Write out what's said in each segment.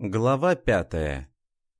Глава пятая.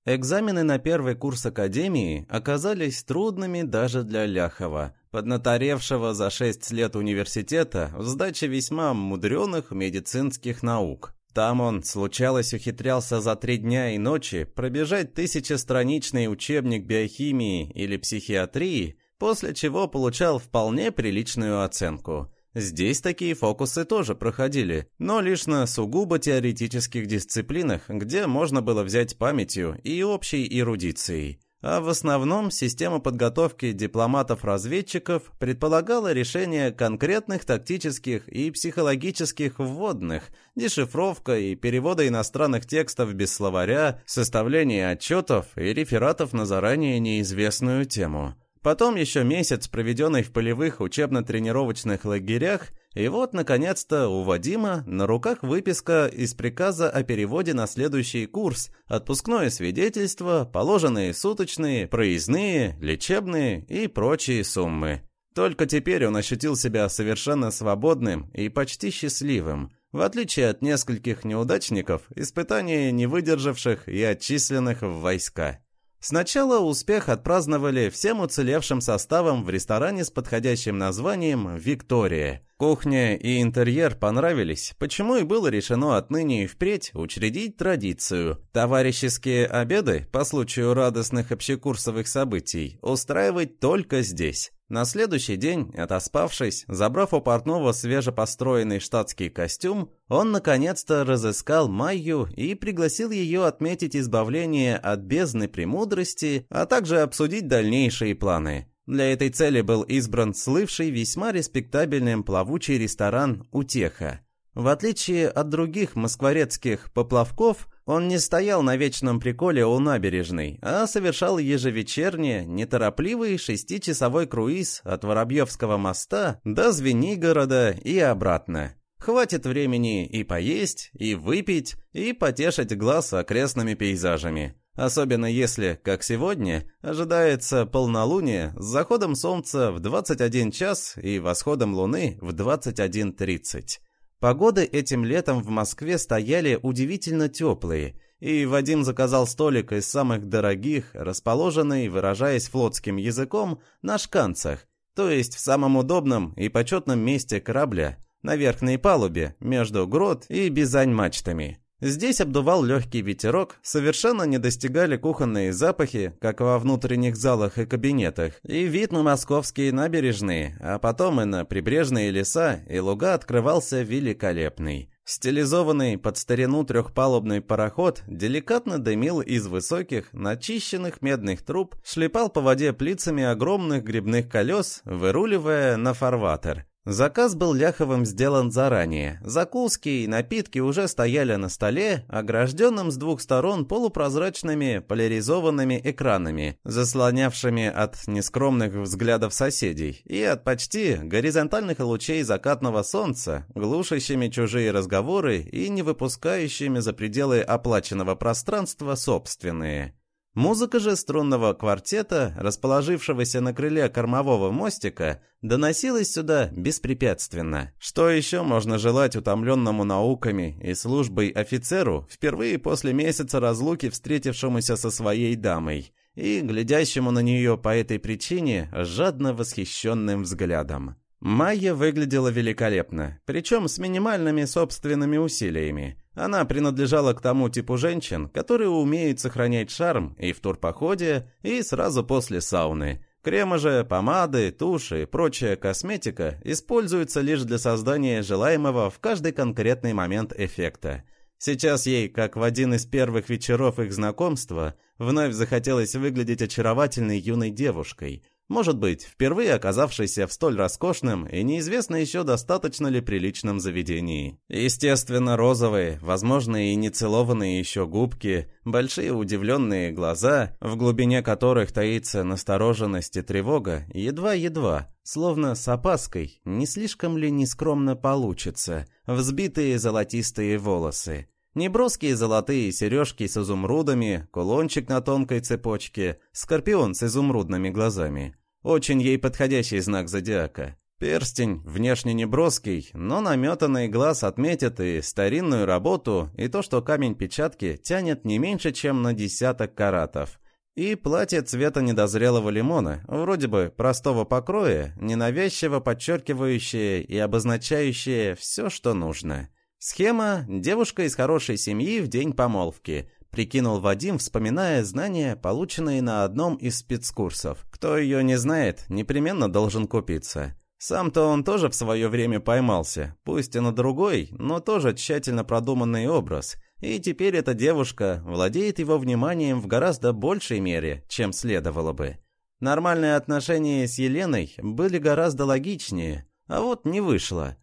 Экзамены на первый курс академии оказались трудными даже для Ляхова, поднаторевшего за шесть лет университета в сдаче весьма мудреных медицинских наук. Там он, случалось, ухитрялся за три дня и ночи пробежать тысячестраничный учебник биохимии или психиатрии, после чего получал вполне приличную оценку – Здесь такие фокусы тоже проходили, но лишь на сугубо теоретических дисциплинах, где можно было взять памятью и общей эрудицией. А в основном система подготовки дипломатов-разведчиков предполагала решение конкретных тактических и психологических вводных, дешифровка и перевода иностранных текстов без словаря, составление отчетов и рефератов на заранее неизвестную тему. Потом еще месяц, проведенный в полевых учебно-тренировочных лагерях, и вот, наконец-то, у Вадима на руках выписка из приказа о переводе на следующий курс, отпускное свидетельство, положенные суточные, проездные, лечебные и прочие суммы. Только теперь он ощутил себя совершенно свободным и почти счастливым, в отличие от нескольких неудачников, испытания не выдержавших и отчисленных в войска. Сначала успех отпраздновали всем уцелевшим составом в ресторане с подходящим названием «Виктория». Кухня и интерьер понравились, почему и было решено отныне и впредь учредить традицию. Товарищеские обеды по случаю радостных общекурсовых событий устраивать только здесь. На следующий день, отоспавшись, забрав у портного свежепостроенный штатский костюм, он наконец-то разыскал Майю и пригласил ее отметить избавление от бездны премудрости, а также обсудить дальнейшие планы. Для этой цели был избран слывший весьма респектабельным плавучий ресторан «Утеха». В отличие от других москворецких поплавков, он не стоял на вечном приколе у набережной, а совершал ежевечерне неторопливый шестичасовой круиз от Воробьевского моста до Звенигорода и обратно. Хватит времени и поесть, и выпить, и потешить глаз окрестными пейзажами. Особенно если, как сегодня, ожидается полнолуние с заходом солнца в 21 час и восходом луны в 21.30. Погоды этим летом в Москве стояли удивительно теплые, и Вадим заказал столик из самых дорогих, расположенный, выражаясь флотским языком, на шканцах, то есть в самом удобном и почетном месте корабля, на верхней палубе, между грот и бизань-мачтами. Здесь обдувал легкий ветерок, совершенно не достигали кухонные запахи, как во внутренних залах и кабинетах, и вид на московские набережные, а потом и на прибрежные леса и луга открывался великолепный. Стилизованный под старину трехпалубный пароход деликатно дымил из высоких, начищенных медных труб, шлепал по воде плицами огромных грибных колес, выруливая на фарватер. Заказ был Ляховым сделан заранее. Закуски и напитки уже стояли на столе, огражденном с двух сторон полупрозрачными поляризованными экранами, заслонявшими от нескромных взглядов соседей, и от почти горизонтальных лучей закатного солнца, глушащими чужие разговоры и не выпускающими за пределы оплаченного пространства собственные. Музыка же струнного квартета, расположившегося на крыле кормового мостика, доносилась сюда беспрепятственно. Что еще можно желать утомленному науками и службой офицеру, впервые после месяца разлуки встретившемуся со своей дамой, и глядящему на нее по этой причине жадно восхищенным взглядом? Майя выглядела великолепно, причем с минимальными собственными усилиями. Она принадлежала к тому типу женщин, которые умеют сохранять шарм и в турпоходе, и сразу после сауны. Кремы же, помады, туши и прочая косметика используются лишь для создания желаемого в каждый конкретный момент эффекта. Сейчас ей, как в один из первых вечеров их знакомства, вновь захотелось выглядеть очаровательной юной девушкой – может быть, впервые оказавшийся в столь роскошном и неизвестно еще достаточно ли приличном заведении. Естественно, розовые, возможно, и нецелованные еще губки, большие удивленные глаза, в глубине которых таится настороженность и тревога, едва-едва, словно с опаской, не слишком ли нескромно получится, взбитые золотистые волосы. Неброские золотые сережки с изумрудами, кулончик на тонкой цепочке, скорпион с изумрудными глазами. Очень ей подходящий знак зодиака. Перстень внешне неброский, но наметанный глаз отметит и старинную работу, и то, что камень печатки тянет не меньше, чем на десяток каратов. И платье цвета недозрелого лимона, вроде бы простого покроя, ненавязчиво подчеркивающее и обозначающее все, что нужно. Схема «девушка из хорошей семьи в день помолвки», прикинул Вадим, вспоминая знания, полученные на одном из спецкурсов. Кто ее не знает, непременно должен купиться. Сам-то он тоже в свое время поймался, пусть и на другой, но тоже тщательно продуманный образ. И теперь эта девушка владеет его вниманием в гораздо большей мере, чем следовало бы. Нормальные отношения с Еленой были гораздо логичнее, а вот не вышло.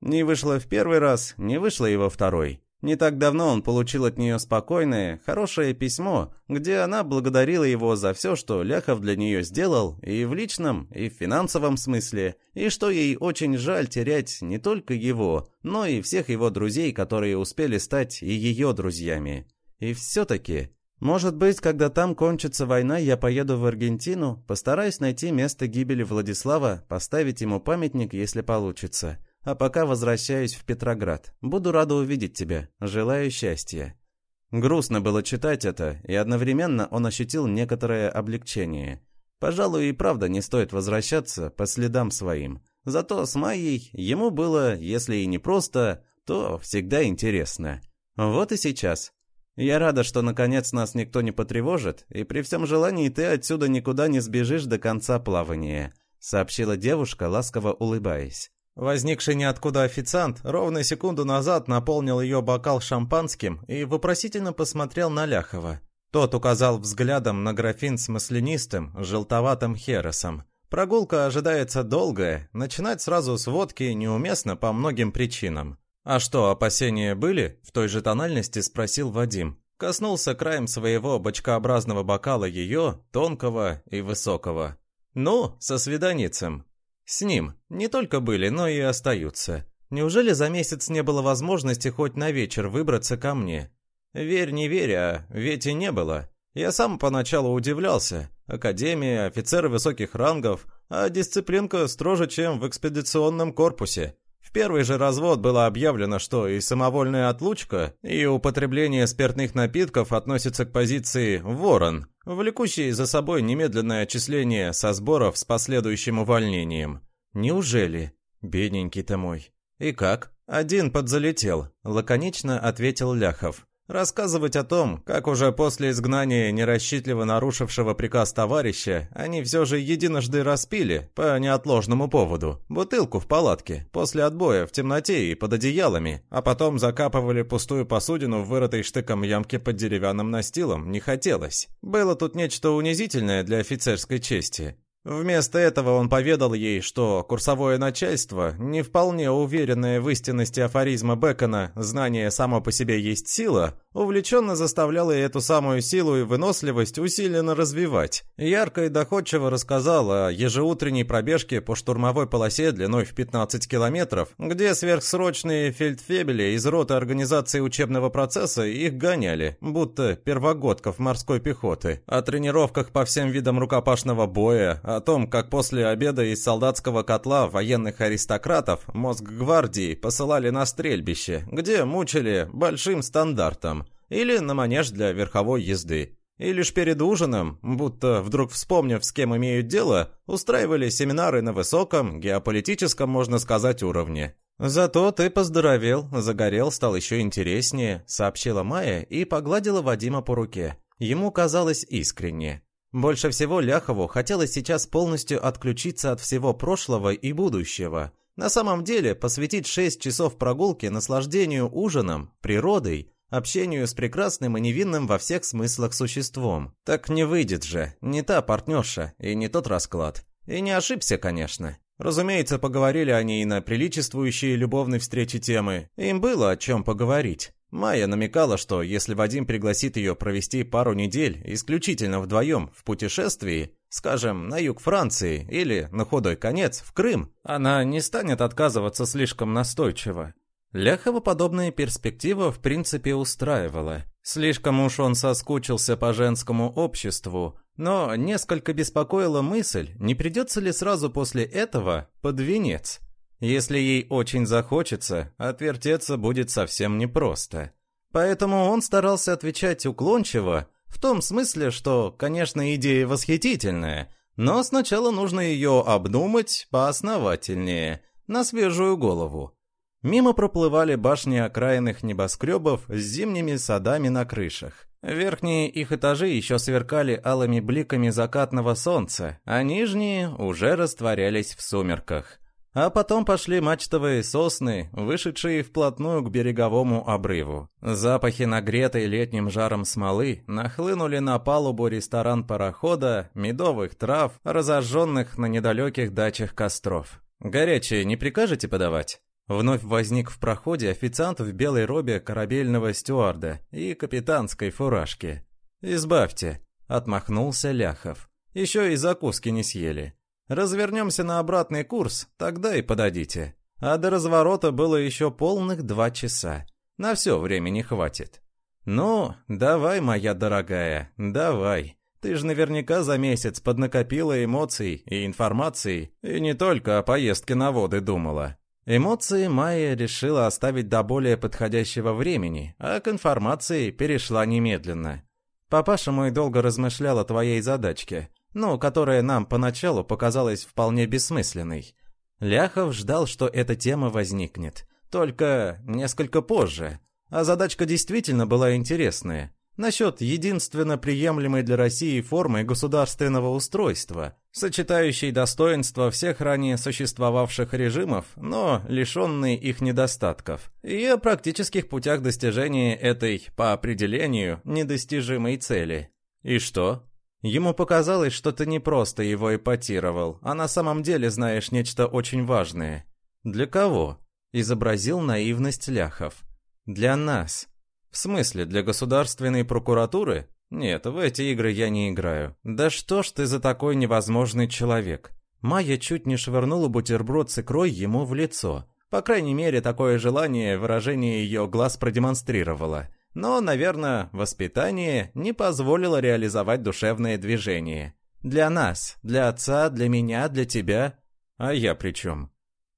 Не вышло в первый раз, не вышло и во второй. Не так давно он получил от нее спокойное, хорошее письмо, где она благодарила его за все, что Ляхов для нее сделал, и в личном, и в финансовом смысле, и что ей очень жаль терять не только его, но и всех его друзей, которые успели стать и ее друзьями. И все-таки, может быть, когда там кончится война, я поеду в Аргентину, постараюсь найти место гибели Владислава, поставить ему памятник, если получится. А пока возвращаюсь в Петроград. Буду рада увидеть тебя. Желаю счастья». Грустно было читать это, и одновременно он ощутил некоторое облегчение. Пожалуй, и правда не стоит возвращаться по следам своим. Зато с Майей ему было, если и не просто, то всегда интересно. Вот и сейчас. Я рада, что наконец нас никто не потревожит, и при всем желании ты отсюда никуда не сбежишь до конца плавания», — сообщила девушка, ласково улыбаясь. Возникший ниоткуда официант ровно секунду назад наполнил ее бокал шампанским и вопросительно посмотрел на Ляхова. Тот указал взглядом на графин с маслянистым, желтоватым херосом. Прогулка ожидается долгая, начинать сразу с водки неуместно по многим причинам. «А что, опасения были?» – в той же тональности спросил Вадим. Коснулся краем своего бочкообразного бокала ее, тонкого и высокого. «Ну, со свиданицем. С ним не только были, но и остаются. Неужели за месяц не было возможности хоть на вечер выбраться ко мне? Верь, не верь, а ведь и не было. Я сам поначалу удивлялся. Академия, офицеры высоких рангов, а дисциплинка строже, чем в экспедиционном корпусе. В первый же развод было объявлено, что и самовольная отлучка, и употребление спиртных напитков относятся к позиции «ворон», влекущей за собой немедленное отчисление со сборов с последующим увольнением. Неужели? Бедненький-то мой. И как? Один подзалетел, лаконично ответил Ляхов. Рассказывать о том, как уже после изгнания нерасчетливо нарушившего приказ товарища, они все же единожды распили, по неотложному поводу, бутылку в палатке, после отбоя, в темноте и под одеялами, а потом закапывали пустую посудину в вырытой штыком ямке под деревянным настилом, не хотелось. Было тут нечто унизительное для офицерской чести. Вместо этого он поведал ей, что курсовое начальство, не вполне уверенное в истинности афоризма Бекона «знание само по себе есть сила», увлеченно заставляло эту самую силу и выносливость усиленно развивать. Ярко и доходчиво рассказал о ежеутренней пробежке по штурмовой полосе длиной в 15 километров, где сверхсрочные фельдфебели из роты организации учебного процесса их гоняли, будто первогодков морской пехоты, о тренировках по всем видам рукопашного боя, о том, как после обеда из солдатского котла военных аристократов мозг гвардии посылали на стрельбище, где мучили большим стандартом или на манеж для верховой езды. И лишь перед ужином, будто вдруг вспомнив, с кем имеют дело, устраивали семинары на высоком, геополитическом, можно сказать, уровне. «Зато ты поздоровел, загорел, стал еще интереснее», — сообщила Майя и погладила Вадима по руке. Ему казалось искренне. Больше всего Ляхову хотелось сейчас полностью отключиться от всего прошлого и будущего. На самом деле, посвятить 6 часов прогулки наслаждению ужином, природой, общению с прекрасным и невинным во всех смыслах существом. Так не выйдет же, не та партнерша и не тот расклад. И не ошибся, конечно. Разумеется, поговорили они и на приличествующие любовной встрече темы. Им было о чем поговорить. Майя намекала, что если Вадим пригласит ее провести пару недель исключительно вдвоем в путешествии, скажем, на юг Франции или, на худой конец, в Крым, она не станет отказываться слишком настойчиво. Ляхова подобная перспектива в принципе устраивала. Слишком уж он соскучился по женскому обществу, Но несколько беспокоила мысль, не придется ли сразу после этого под венец. Если ей очень захочется, отвертеться будет совсем непросто. Поэтому он старался отвечать уклончиво, в том смысле, что, конечно, идея восхитительная, но сначала нужно ее обдумать поосновательнее, на свежую голову. Мимо проплывали башни окраинных небоскребов с зимними садами на крышах. Верхние их этажи еще сверкали алыми бликами закатного солнца, а нижние уже растворялись в сумерках. А потом пошли мачтовые сосны, вышедшие вплотную к береговому обрыву. Запахи нагретой летним жаром смолы нахлынули на палубу ресторан парохода, медовых трав, разожженных на недалеких дачах костров. «Горячее не прикажете подавать?» Вновь возник в проходе официант в белой робе корабельного стюарда и капитанской фуражке. «Избавьте», — отмахнулся Ляхов. «Еще и закуски не съели. Развернемся на обратный курс, тогда и подадите. А до разворота было еще полных два часа. На все времени хватит». «Ну, давай, моя дорогая, давай. Ты же наверняка за месяц поднакопила эмоций и информации, и не только о поездке на воды думала. Эмоции Майя решила оставить до более подходящего времени, а к информации перешла немедленно. «Папаша мой долго размышлял о твоей задачке, ну, которая нам поначалу показалась вполне бессмысленной. Ляхов ждал, что эта тема возникнет, только несколько позже. А задачка действительно была интересная насчет единственно приемлемой для России формы государственного устройства, сочетающей достоинства всех ранее существовавших режимов, но лишенной их недостатков, и о практических путях достижения этой, по определению, недостижимой цели. И что? Ему показалось, что ты не просто его эпатировал, а на самом деле знаешь нечто очень важное. Для кого? Изобразил наивность Ляхов. Для нас. В смысле, для государственной прокуратуры? Нет, в эти игры я не играю. Да что ж ты за такой невозможный человек? Майя чуть не швырнула бутерброд с икрой ему в лицо. По крайней мере, такое желание выражение ее глаз продемонстрировало. Но, наверное, воспитание не позволило реализовать душевное движение. Для нас, для отца, для меня, для тебя. А я при чем?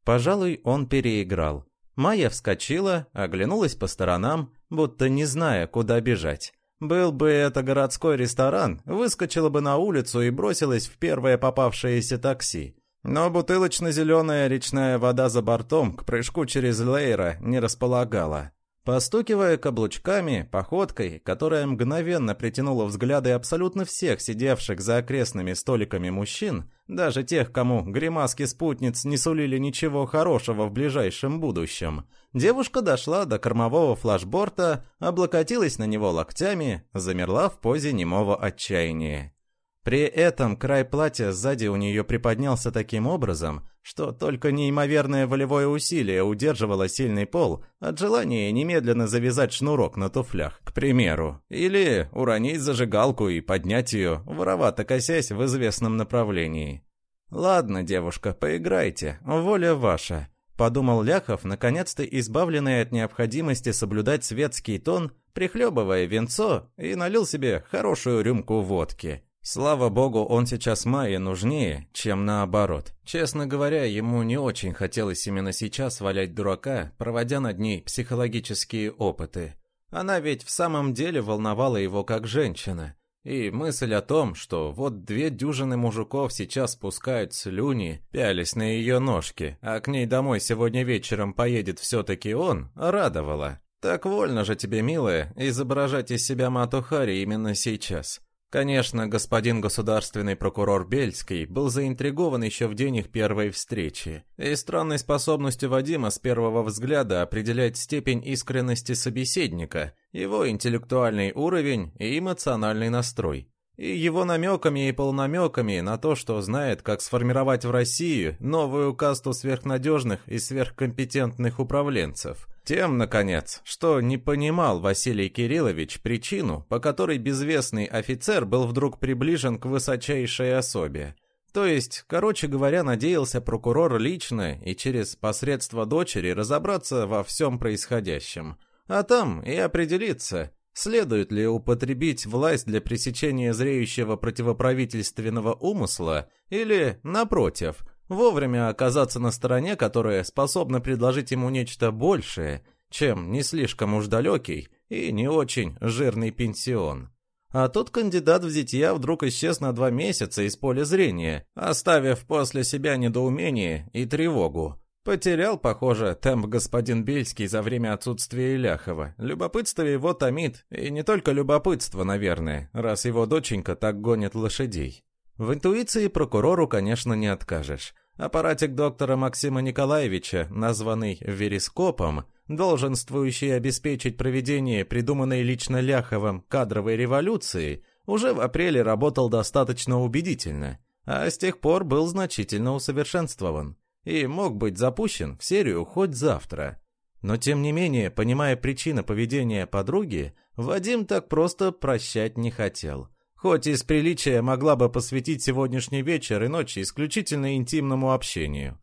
Пожалуй, он переиграл. Майя вскочила, оглянулась по сторонам, будто не зная, куда бежать. Был бы это городской ресторан, выскочила бы на улицу и бросилась в первое попавшееся такси. Но бутылочно-зеленая речная вода за бортом к прыжку через Лейра не располагала. Постукивая каблучками, походкой, которая мгновенно притянула взгляды абсолютно всех сидевших за окрестными столиками мужчин, даже тех, кому гримаски спутниц не сулили ничего хорошего в ближайшем будущем, девушка дошла до кормового флашборта, облокотилась на него локтями, замерла в позе немого отчаяния. При этом край платья сзади у нее приподнялся таким образом, что только неимоверное волевое усилие удерживало сильный пол от желания немедленно завязать шнурок на туфлях, к примеру, или уронить зажигалку и поднять ее, воровато косясь в известном направлении. «Ладно, девушка, поиграйте, воля ваша», — подумал Ляхов, наконец-то избавленный от необходимости соблюдать светский тон, прихлебывая венцо, и налил себе хорошую рюмку водки. Слава богу, он сейчас Майе нужнее, чем наоборот. Честно говоря, ему не очень хотелось именно сейчас валять дурака, проводя над ней психологические опыты. Она ведь в самом деле волновала его как женщина. И мысль о том, что вот две дюжины мужиков сейчас спускают слюни, пялись на ее ножки, а к ней домой сегодня вечером поедет все-таки он, радовала. Так вольно же тебе, милая, изображать из себя Мату Хари именно сейчас. Конечно, господин государственный прокурор Бельский был заинтригован еще в день их первой встречи. И странной способностью Вадима с первого взгляда определять степень искренности собеседника, его интеллектуальный уровень и эмоциональный настрой. И его намеками и полнамеками на то, что знает, как сформировать в России новую касту сверхнадежных и сверхкомпетентных управленцев – тем, наконец, что не понимал Василий Кириллович причину, по которой безвестный офицер был вдруг приближен к высочайшей особе. То есть, короче говоря, надеялся прокурор лично и через посредство дочери разобраться во всем происходящем. А там и определиться, Следует ли употребить власть для пресечения зреющего противоправительственного умысла или, напротив, вовремя оказаться на стороне, которая способна предложить ему нечто большее, чем не слишком уж далекий и не очень жирный пенсион? А тут кандидат в зятья вдруг исчез на два месяца из поля зрения, оставив после себя недоумение и тревогу. Потерял, похоже, темп господин Бельский за время отсутствия Иляхова. Любопытство его томит, и не только любопытство, наверное, раз его доченька так гонит лошадей. В интуиции прокурору, конечно, не откажешь. Аппаратик доктора Максима Николаевича, названный верископом, долженствующий обеспечить проведение придуманной лично Ляховым кадровой революции, уже в апреле работал достаточно убедительно, а с тех пор был значительно усовершенствован и мог быть запущен в серию хоть завтра. Но тем не менее, понимая причины поведения подруги, Вадим так просто прощать не хотел. Хоть из приличия могла бы посвятить сегодняшний вечер и ночь исключительно интимному общению.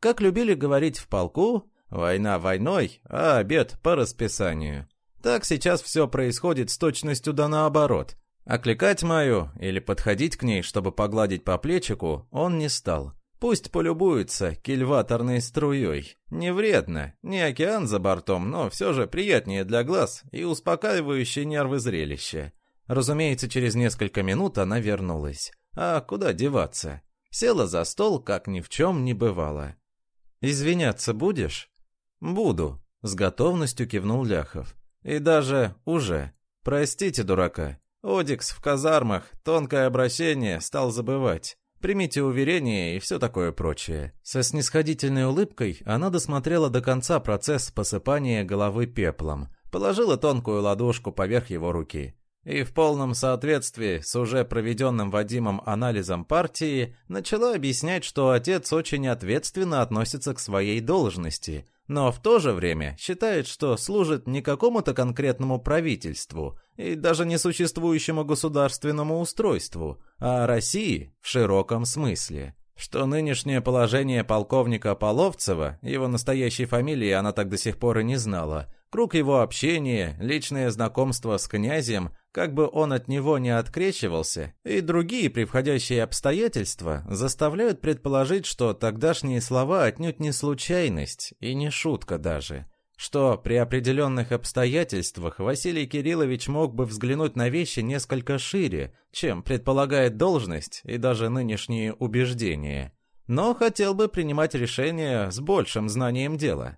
Как любили говорить в полку, война войной, а обед по расписанию. Так сейчас все происходит с точностью да наоборот. Окликать Маю или подходить к ней, чтобы погладить по плечику, он не стал. Пусть полюбуется кильваторной струей. Не вредно, не океан за бортом, но все же приятнее для глаз и успокаивающее нервы зрелище. Разумеется, через несколько минут она вернулась. А куда деваться? Села за стол, как ни в чем не бывало. «Извиняться будешь?» «Буду», — с готовностью кивнул Ляхов. «И даже уже. Простите, дурака. Одикс в казармах, тонкое обращение, стал забывать. Примите уверение и все такое прочее. Со снисходительной улыбкой она досмотрела до конца процесс посыпания головы пеплом, положила тонкую ладошку поверх его руки. И в полном соответствии с уже проведенным Вадимом анализом партии начала объяснять, что отец очень ответственно относится к своей должности – но в то же время считает, что служит не какому-то конкретному правительству и даже не существующему государственному устройству, а России в широком смысле. Что нынешнее положение полковника Половцева, его настоящей фамилии она так до сих пор и не знала, Круг его общения, личное знакомство с князем, как бы он от него не открещивался, и другие превходящие обстоятельства заставляют предположить, что тогдашние слова отнюдь не случайность и не шутка даже, что при определенных обстоятельствах Василий Кириллович мог бы взглянуть на вещи несколько шире, чем предполагает должность и даже нынешние убеждения, но хотел бы принимать решения с большим знанием дела.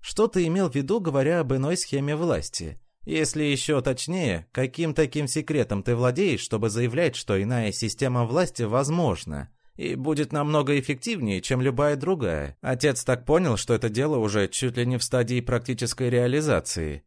Что ты имел в виду, говоря об иной схеме власти? Если еще точнее, каким таким секретом ты владеешь, чтобы заявлять, что иная система власти возможна? И будет намного эффективнее, чем любая другая. Отец так понял, что это дело уже чуть ли не в стадии практической реализации.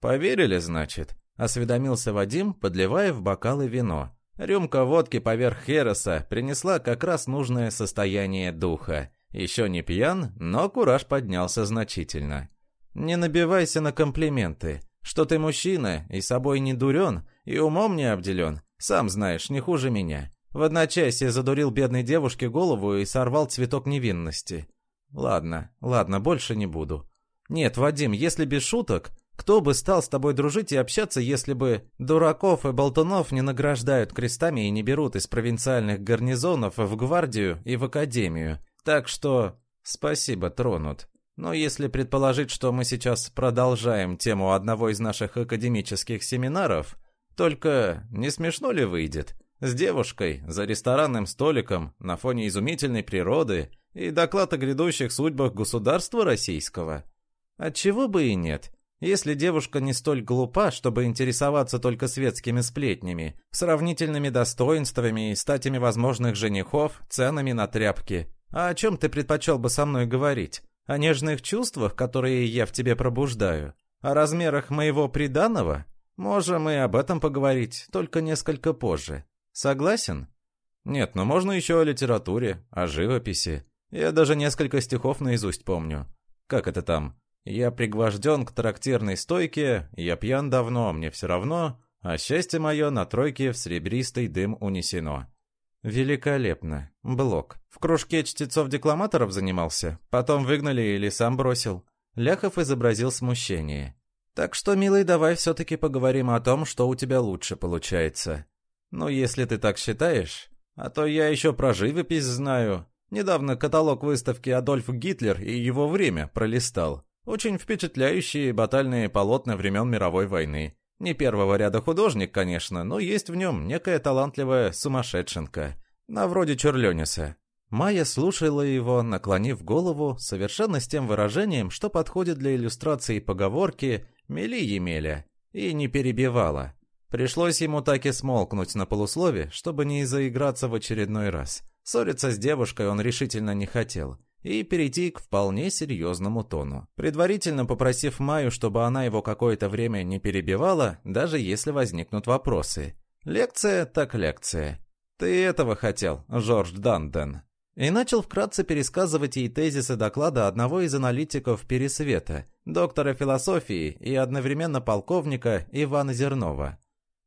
«Поверили, значит?» – осведомился Вадим, подливая в бокалы вино. Рюмка водки поверх Хереса принесла как раз нужное состояние духа. Еще не пьян, но кураж поднялся значительно. «Не набивайся на комплименты. Что ты мужчина, и собой не дурен, и умом не обделен. Сам знаешь, не хуже меня. В одночасье задурил бедной девушке голову и сорвал цветок невинности. Ладно, ладно, больше не буду. Нет, Вадим, если без шуток, кто бы стал с тобой дружить и общаться, если бы дураков и болтунов не награждают крестами и не берут из провинциальных гарнизонов в гвардию и в академию, так что спасибо, тронут. Но если предположить, что мы сейчас продолжаем тему одного из наших академических семинаров, только не смешно ли выйдет? С девушкой, за ресторанным столиком, на фоне изумительной природы и доклад о грядущих судьбах государства российского. Отчего бы и нет, если девушка не столь глупа, чтобы интересоваться только светскими сплетнями, сравнительными достоинствами и статями возможных женихов, ценами на тряпки а о чем ты предпочел бы со мной говорить? О нежных чувствах, которые я в тебе пробуждаю? О размерах моего приданого? Можем и об этом поговорить, только несколько позже. Согласен? Нет, но можно еще о литературе, о живописи. Я даже несколько стихов наизусть помню. Как это там? Я пригвожден к трактирной стойке, я пьян давно, мне все равно, а счастье мое на тройке в серебристый дым унесено. Великолепно. Блок. В кружке чтецов-декламаторов занимался, потом выгнали или сам бросил. Ляхов изобразил смущение. Так что, милый, давай все-таки поговорим о том, что у тебя лучше получается. Ну, если ты так считаешь, а то я еще про живопись знаю. Недавно каталог выставки «Адольф Гитлер и его время» пролистал. Очень впечатляющие батальные полотна времен мировой войны. Не первого ряда художник, конечно, но есть в нем некая талантливая сумасшедшенка. На вроде Черлениса. Майя слушала его, наклонив голову, совершенно с тем выражением, что подходит для иллюстрации поговорки «мели Емеля», и не перебивала. Пришлось ему так и смолкнуть на полуслове, чтобы не заиграться в очередной раз. Ссориться с девушкой он решительно не хотел и перейти к вполне серьезному тону, предварительно попросив Майю, чтобы она его какое-то время не перебивала, даже если возникнут вопросы. Лекция так лекция. «Ты этого хотел, Жорж Данден», и начал вкратце пересказывать ей тезисы доклада одного из аналитиков Пересвета, доктора философии и одновременно полковника Ивана Зернова.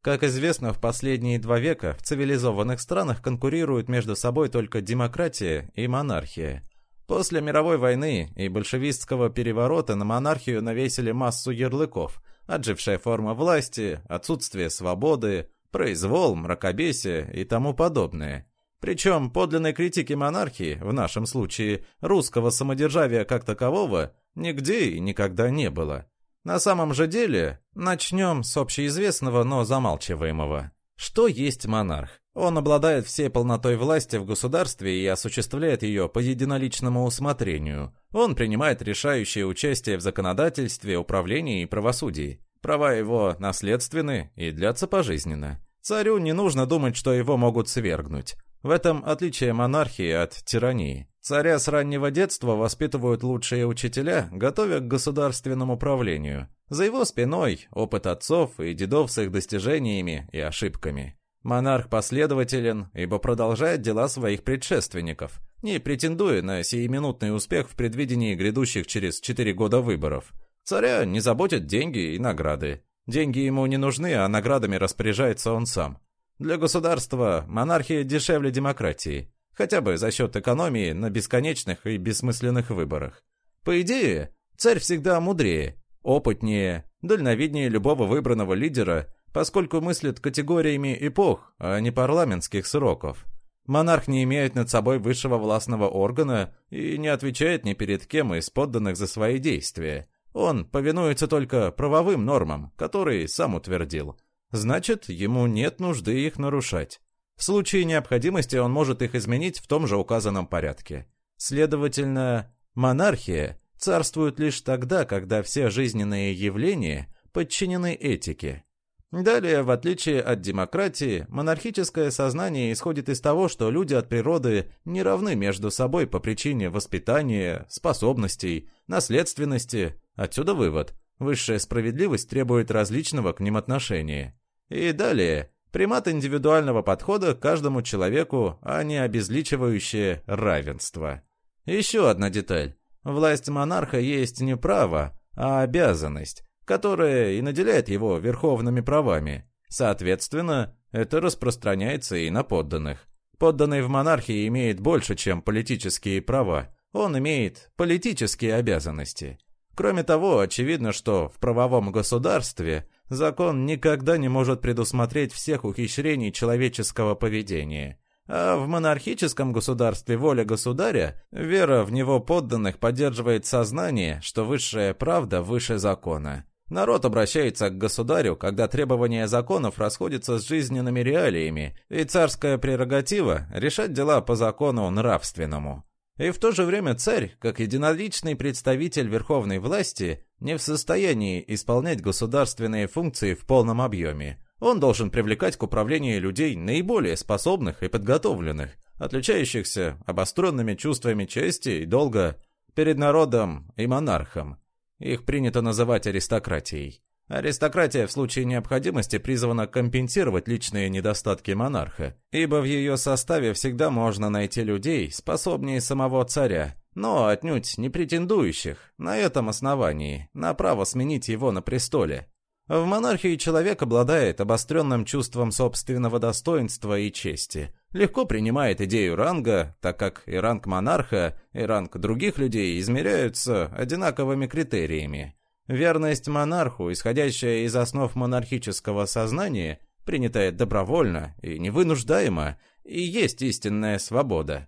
Как известно, в последние два века в цивилизованных странах конкурируют между собой только демократия и монархия. После мировой войны и большевистского переворота на монархию навесили массу ярлыков, отжившая форма власти, отсутствие свободы, произвол, мракобесие и тому подобное – причем подлинной критики монархии, в нашем случае русского самодержавия как такового, нигде и никогда не было. На самом же деле, начнем с общеизвестного, но замалчиваемого. Что есть монарх? Он обладает всей полнотой власти в государстве и осуществляет ее по единоличному усмотрению. Он принимает решающее участие в законодательстве, управлении и правосудии. Права его наследственны и длятся пожизненно. Царю не нужно думать, что его могут свергнуть. В этом отличие монархии от тирании. Царя с раннего детства воспитывают лучшие учителя, готовя к государственному правлению. За его спиной опыт отцов и дедов с их достижениями и ошибками. Монарх последователен, ибо продолжает дела своих предшественников, не претендуя на сиюминутный успех в предвидении грядущих через 4 года выборов. Царя не заботят деньги и награды. Деньги ему не нужны, а наградами распоряжается он сам. Для государства монархия дешевле демократии, хотя бы за счет экономии на бесконечных и бессмысленных выборах. По идее, царь всегда мудрее, опытнее, дальновиднее любого выбранного лидера, поскольку мыслит категориями эпох, а не парламентских сроков. Монарх не имеет над собой высшего властного органа и не отвечает ни перед кем из подданных за свои действия. Он повинуется только правовым нормам, которые сам утвердил – Значит, ему нет нужды их нарушать. В случае необходимости он может их изменить в том же указанном порядке. Следовательно, монархия царствует лишь тогда, когда все жизненные явления подчинены этике. Далее, в отличие от демократии, монархическое сознание исходит из того, что люди от природы не равны между собой по причине воспитания, способностей, наследственности. Отсюда вывод. Высшая справедливость требует различного к ним отношения. И далее, примат индивидуального подхода к каждому человеку, а не обезличивающее равенство. Еще одна деталь. Власть монарха есть не право, а обязанность, которая и наделяет его верховными правами. Соответственно, это распространяется и на подданных. Подданный в монархии имеет больше, чем политические права. Он имеет политические обязанности. Кроме того, очевидно, что в правовом государстве – Закон никогда не может предусмотреть всех ухищрений человеческого поведения. А в монархическом государстве воля государя, вера в него подданных поддерживает сознание, что высшая правда выше закона. Народ обращается к государю, когда требования законов расходятся с жизненными реалиями, и царская прерогатива – решать дела по закону нравственному. И в то же время царь, как единоличный представитель верховной власти, не в состоянии исполнять государственные функции в полном объеме. Он должен привлекать к управлению людей наиболее способных и подготовленных, отличающихся обостренными чувствами чести и долга перед народом и монархом. Их принято называть аристократией. Аристократия в случае необходимости призвана компенсировать личные недостатки монарха, ибо в ее составе всегда можно найти людей, способнее самого царя, но отнюдь не претендующих на этом основании на право сменить его на престоле. В монархии человек обладает обостренным чувством собственного достоинства и чести, легко принимает идею ранга, так как и ранг монарха, и ранг других людей измеряются одинаковыми критериями. Верность монарху, исходящая из основ монархического сознания, принятая добровольно и невынуждаемо, и есть истинная свобода.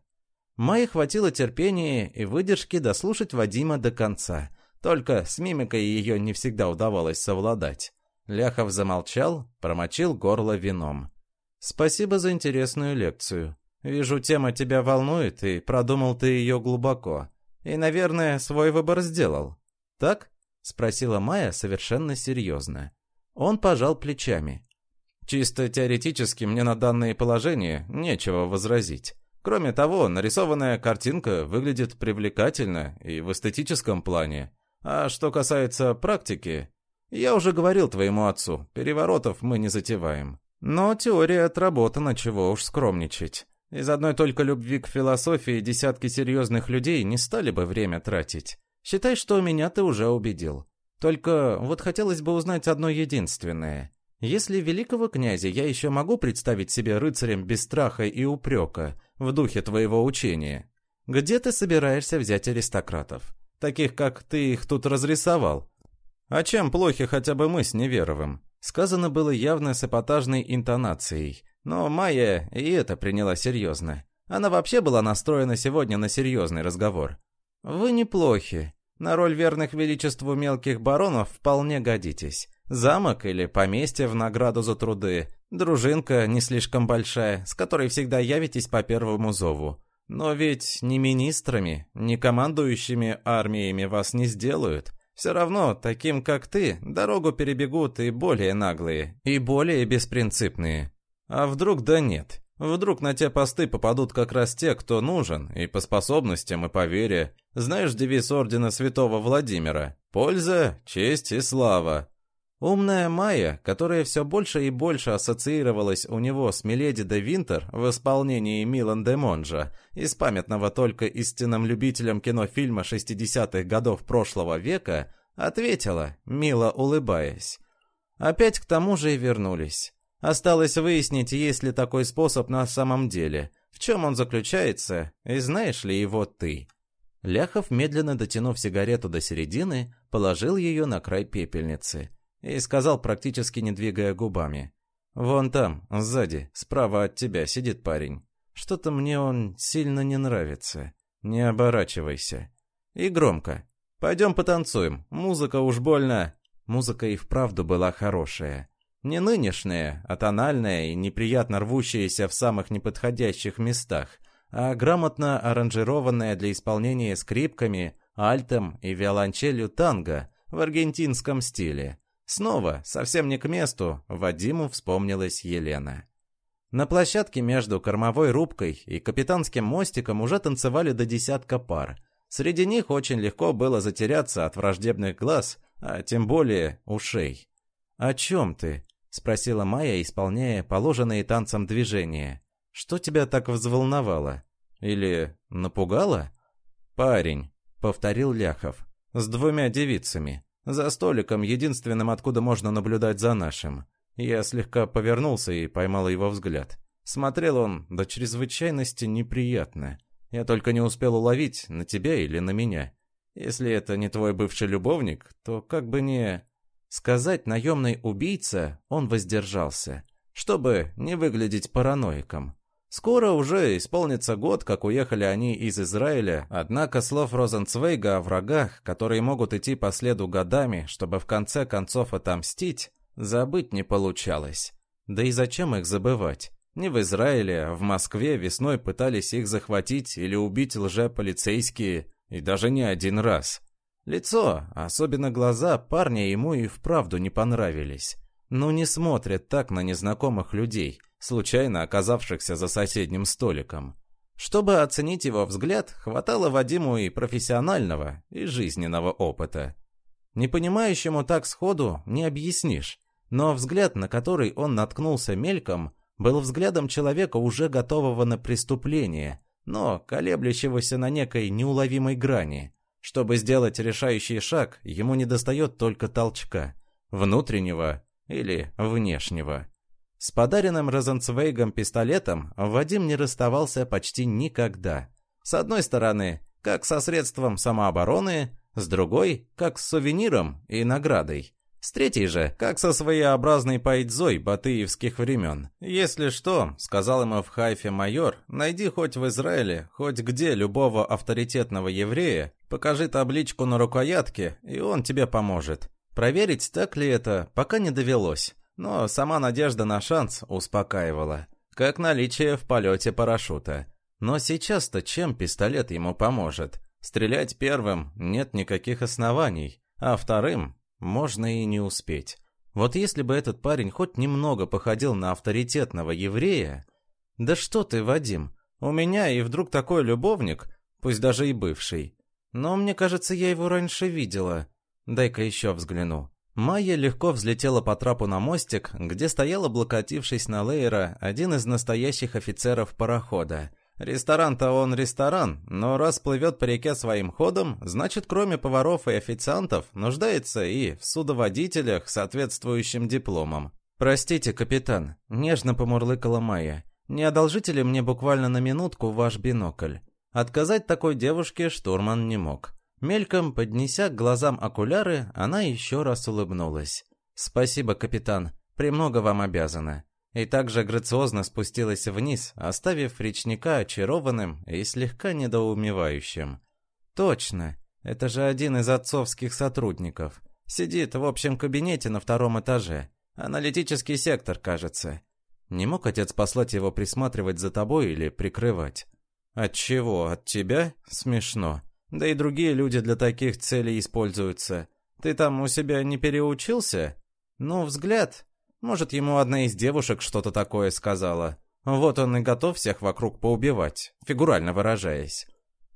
Майе хватило терпения и выдержки дослушать Вадима до конца. Только с мимикой ее не всегда удавалось совладать. Ляхов замолчал, промочил горло вином. «Спасибо за интересную лекцию. Вижу, тема тебя волнует, и продумал ты ее глубоко. И, наверное, свой выбор сделал. Так?» — спросила Майя совершенно серьезно. Он пожал плечами. «Чисто теоретически мне на данное положение нечего возразить. Кроме того, нарисованная картинка выглядит привлекательно и в эстетическом плане. А что касается практики, я уже говорил твоему отцу, переворотов мы не затеваем. Но теория отработана, чего уж скромничать. Из одной только любви к философии десятки серьезных людей не стали бы время тратить. Считай, что меня ты уже убедил. Только вот хотелось бы узнать одно единственное. Если великого князя я еще могу представить себе рыцарем без страха и упрека, в духе твоего учения, где ты собираешься взять аристократов? Таких, как ты их тут разрисовал. А чем плохи хотя бы мы с Неверовым? Сказано было явно с эпатажной интонацией, но Майя и это приняла серьезно. Она вообще была настроена сегодня на серьезный разговор. «Вы неплохи. На роль верных величеству мелких баронов вполне годитесь. Замок или поместье в награду за труды. Дружинка не слишком большая, с которой всегда явитесь по первому зову. Но ведь ни министрами, ни командующими армиями вас не сделают. Все равно, таким как ты, дорогу перебегут и более наглые, и более беспринципные. А вдруг да нет? Вдруг на те посты попадут как раз те, кто нужен, и по способностям, и по вере. Знаешь девиз ордена святого Владимира? Польза, честь и слава. Умная Майя, которая все больше и больше ассоциировалась у него с Миледи де Винтер в исполнении Милан де Монжа, из памятного только истинным любителям кинофильма 60-х годов прошлого века, ответила, мило улыбаясь. Опять к тому же и вернулись. Осталось выяснить, есть ли такой способ на самом деле, в чем он заключается, и знаешь ли его ты. Ляхов, медленно дотянув сигарету до середины, положил ее на край пепельницы – и сказал, практически не двигая губами. «Вон там, сзади, справа от тебя, сидит парень. Что-то мне он сильно не нравится. Не оборачивайся. И громко. Пойдем потанцуем. Музыка уж больно...» Музыка и вправду была хорошая. Не нынешняя, а тональная и неприятно рвущаяся в самых неподходящих местах, а грамотно аранжированная для исполнения скрипками, альтом и виолончелью танго в аргентинском стиле. Снова, совсем не к месту, Вадиму вспомнилась Елена. На площадке между кормовой рубкой и капитанским мостиком уже танцевали до десятка пар. Среди них очень легко было затеряться от враждебных глаз, а тем более ушей. «О чем ты?» — спросила Майя, исполняя положенные танцем движения. «Что тебя так взволновало? Или напугало?» «Парень», — повторил Ляхов, — «с двумя девицами. За столиком, единственным, откуда можно наблюдать за нашим. Я слегка повернулся и поймал его взгляд. Смотрел он до чрезвычайности неприятно. Я только не успел уловить, на тебя или на меня. Если это не твой бывший любовник, то как бы не... Сказать наемный убийца он воздержался, чтобы не выглядеть параноиком. Скоро уже исполнится год, как уехали они из Израиля, однако слов Розенцвейга о врагах, которые могут идти по следу годами, чтобы в конце концов отомстить, забыть не получалось. Да и зачем их забывать? Не в Израиле, а в Москве весной пытались их захватить или убить лжеполицейские, и даже не один раз. Лицо, особенно глаза, парня ему и вправду не понравились. Ну не смотрят так на незнакомых людей – случайно оказавшихся за соседним столиком. Чтобы оценить его взгляд, хватало Вадиму и профессионального, и жизненного опыта. Непонимающему так сходу не объяснишь, но взгляд, на который он наткнулся мельком, был взглядом человека, уже готового на преступление, но колеблющегося на некой неуловимой грани. Чтобы сделать решающий шаг, ему недостает только толчка, внутреннего или внешнего. С подаренным Розенцвейгом пистолетом Вадим не расставался почти никогда. С одной стороны, как со средством самообороны, С другой, как с сувениром и наградой. С третьей же, как со своеобразной пайдзой батыевских времен. «Если что», — сказал ему в Хайфе майор, «найди хоть в Израиле, хоть где любого авторитетного еврея, покажи табличку на рукоятке, и он тебе поможет». Проверить, так ли это, пока не довелось. Но сама надежда на шанс успокаивала. Как наличие в полете парашюта. Но сейчас-то чем пистолет ему поможет? Стрелять первым нет никаких оснований, а вторым можно и не успеть. Вот если бы этот парень хоть немного походил на авторитетного еврея... Да что ты, Вадим, у меня и вдруг такой любовник, пусть даже и бывший. Но мне кажется, я его раньше видела. Дай-ка еще взгляну. Майя легко взлетела по трапу на мостик, где стоял, облокотившись на Лейера, один из настоящих офицеров парохода. Ресторан-то он ресторан, но раз плывет по реке своим ходом, значит, кроме поваров и официантов, нуждается и в судоводителях с соответствующим дипломом. «Простите, капитан», — нежно помурлыкала Майя. «Не одолжите ли мне буквально на минутку ваш бинокль?» Отказать такой девушке штурман не мог. Мельком поднеся к глазам окуляры, она еще раз улыбнулась. «Спасибо, капитан. Премного вам обязана и также грациозно спустилась вниз, оставив речника очарованным и слегка недоумевающим. «Точно, это же один из отцовских сотрудников. Сидит в общем кабинете на втором этаже. Аналитический сектор, кажется. Не мог отец послать его присматривать за тобой или прикрывать?» «От чего? От тебя? Смешно. Да и другие люди для таких целей используются. Ты там у себя не переучился? Ну, взгляд, может, ему одна из девушек что-то такое сказала. Вот он и готов всех вокруг поубивать, фигурально выражаясь.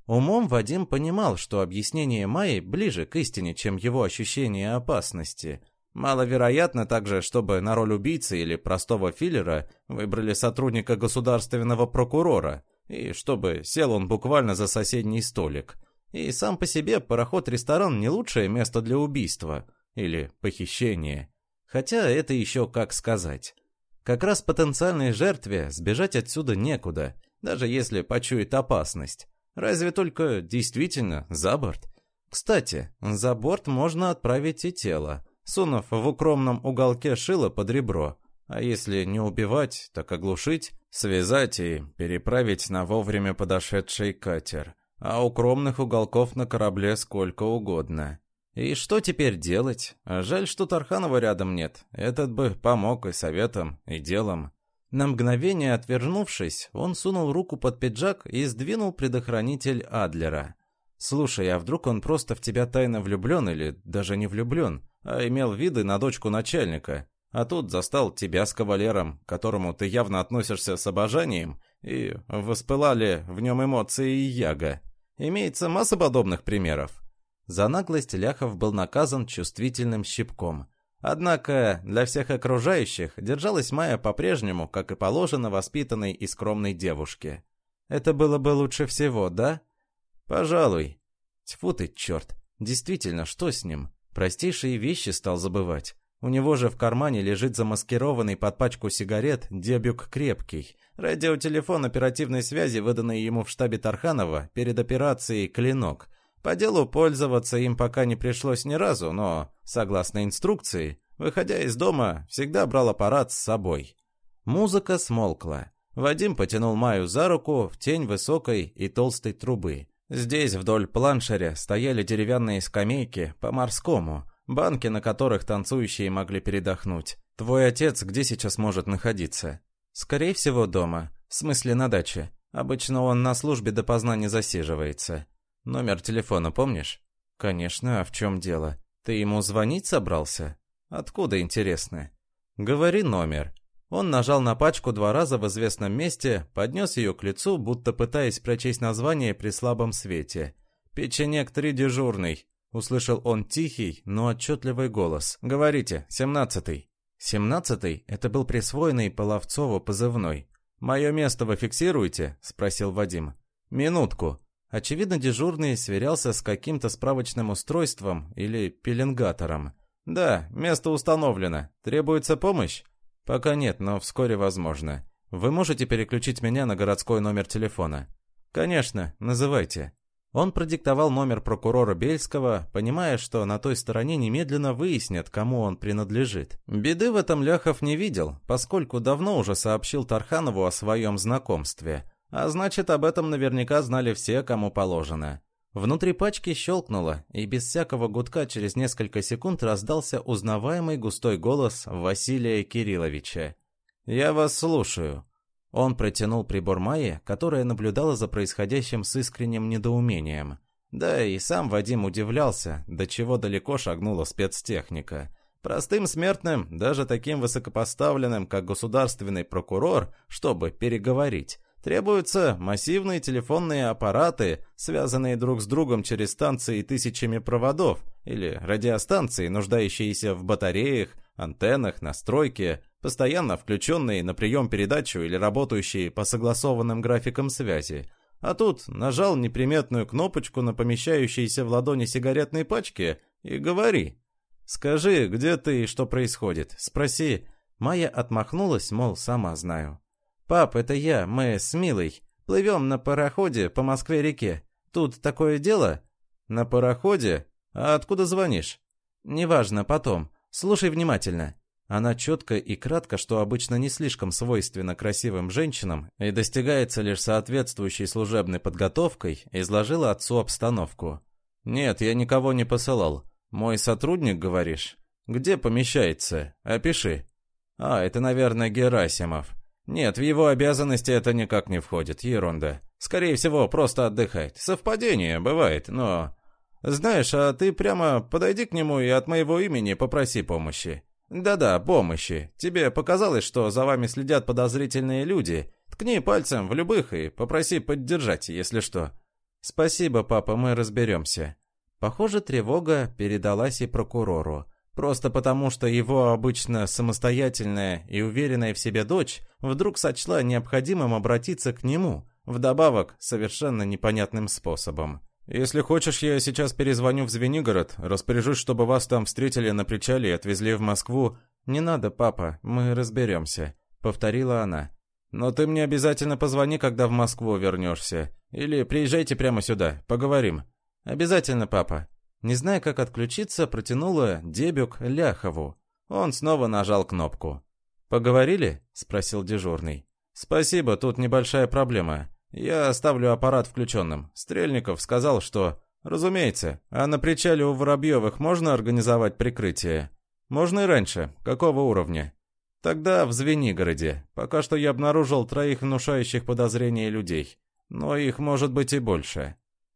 Умом Вадим понимал, что объяснение Майи ближе к истине, чем его ощущение опасности. Маловероятно также, чтобы на роль убийцы или простого филлера выбрали сотрудника государственного прокурора, и чтобы сел он буквально за соседний столик. И сам по себе пароход-ресторан не лучшее место для убийства или похищения. Хотя это еще как сказать. Как раз потенциальной жертве сбежать отсюда некуда, даже если почует опасность. Разве только действительно за борт. Кстати, за борт можно отправить и тело, сунув в укромном уголке шило под ребро. А если не убивать, так оглушить, связать и переправить на вовремя подошедший катер. А укромных уголков на корабле сколько угодно. И что теперь делать? Жаль, что Тарханова рядом нет. Этот бы помог и советом, и делом. На мгновение отвернувшись, он сунул руку под пиджак и сдвинул предохранитель Адлера. «Слушай, а вдруг он просто в тебя тайно влюблен или даже не влюблен, а имел виды на дочку начальника, а тут застал тебя с кавалером, к которому ты явно относишься с обожанием, и воспылали в нем эмоции яга. Имеется масса подобных примеров». За наглость Ляхов был наказан чувствительным щипком. Однако для всех окружающих держалась Майя по-прежнему, как и положено воспитанной и скромной девушке. Это было бы лучше всего, да? Пожалуй. Тьфу ты, черт. Действительно, что с ним? Простейшие вещи стал забывать. У него же в кармане лежит замаскированный под пачку сигарет дебюк крепкий. Радиотелефон оперативной связи, выданный ему в штабе Тарханова перед операцией «Клинок», по делу пользоваться им пока не пришлось ни разу, но, согласно инструкции, выходя из дома, всегда брал аппарат с собой. Музыка смолкла. Вадим потянул Маю за руку в тень высокой и толстой трубы. Здесь вдоль планшеря стояли деревянные скамейки по-морскому, банки, на которых танцующие могли передохнуть. Твой отец где сейчас может находиться? Скорее всего, дома. В смысле, на даче. Обычно он на службе допоздна не засиживается. Номер телефона помнишь? Конечно, а в чем дело? Ты ему звонить собрался? Откуда, интересно? Говори номер. Он нажал на пачку два раза в известном месте, поднес ее к лицу, будто пытаясь прочесть название при слабом свете. «Печенек три дежурный», — услышал он тихий, но отчетливый голос. «Говорите, семнадцатый». «Семнадцатый» — это был присвоенный Половцову позывной. «Мое место вы фиксируете?» — спросил Вадим. «Минутку», Очевидно, дежурный сверялся с каким-то справочным устройством или пеленгатором. «Да, место установлено. Требуется помощь?» «Пока нет, но вскоре возможно. Вы можете переключить меня на городской номер телефона?» «Конечно, называйте». Он продиктовал номер прокурора Бельского, понимая, что на той стороне немедленно выяснят, кому он принадлежит. Беды в этом Ляхов не видел, поскольку давно уже сообщил Тарханову о своем знакомстве. А значит, об этом наверняка знали все, кому положено. Внутри пачки щелкнуло, и без всякого гудка через несколько секунд раздался узнаваемый густой голос Василия Кирилловича. «Я вас слушаю». Он протянул прибор Майи, которая наблюдала за происходящим с искренним недоумением. Да и сам Вадим удивлялся, до чего далеко шагнула спецтехника. Простым смертным, даже таким высокопоставленным, как государственный прокурор, чтобы переговорить, требуются массивные телефонные аппараты, связанные друг с другом через станции тысячами проводов, или радиостанции, нуждающиеся в батареях, антеннах, настройке, постоянно включенные на прием-передачу или работающие по согласованным графикам связи. А тут нажал неприметную кнопочку на помещающейся в ладони сигаретной пачке и говори. «Скажи, где ты и что происходит? Спроси». Майя отмахнулась, мол, сама знаю. «Пап, это я, мы с Милой. Плывем на пароходе по Москве-реке. Тут такое дело?» «На пароходе? А откуда звонишь?» «Неважно, потом. Слушай внимательно. Она четко и кратко, что обычно не слишком свойственно красивым женщинам и достигается лишь соответствующей служебной подготовкой, изложила отцу обстановку. «Нет, я никого не посылал. Мой сотрудник, говоришь? Где помещается? Опиши». «А, это, наверное, Герасимов. Нет, в его обязанности это никак не входит, ерунда. Скорее всего, просто отдыхает. Совпадение бывает, но...» «Знаешь, а ты прямо подойди к нему и от моего имени попроси помощи. «Да-да, помощи. Тебе показалось, что за вами следят подозрительные люди. Ткни пальцем в любых и попроси поддержать, если что». «Спасибо, папа, мы разберемся». Похоже, тревога передалась и прокурору. Просто потому, что его обычно самостоятельная и уверенная в себе дочь вдруг сочла необходимым обратиться к нему, вдобавок совершенно непонятным способом. «Если хочешь, я сейчас перезвоню в Звенигород, распоряжусь, чтобы вас там встретили на причале и отвезли в Москву». «Не надо, папа, мы разберемся», — повторила она. «Но ты мне обязательно позвони, когда в Москву вернешься. Или приезжайте прямо сюда, поговорим». «Обязательно, папа». Не зная, как отключиться, протянула Дебюк Ляхову. Он снова нажал кнопку. «Поговорили?» — спросил дежурный. «Спасибо, тут небольшая проблема. Я оставлю аппарат включенным. Стрельников сказал, что... Разумеется. А на причале у Воробьевых можно организовать прикрытие? Можно и раньше. Какого уровня? Тогда в Звенигороде. Пока что я обнаружил троих внушающих подозрения людей. Но их может быть и больше.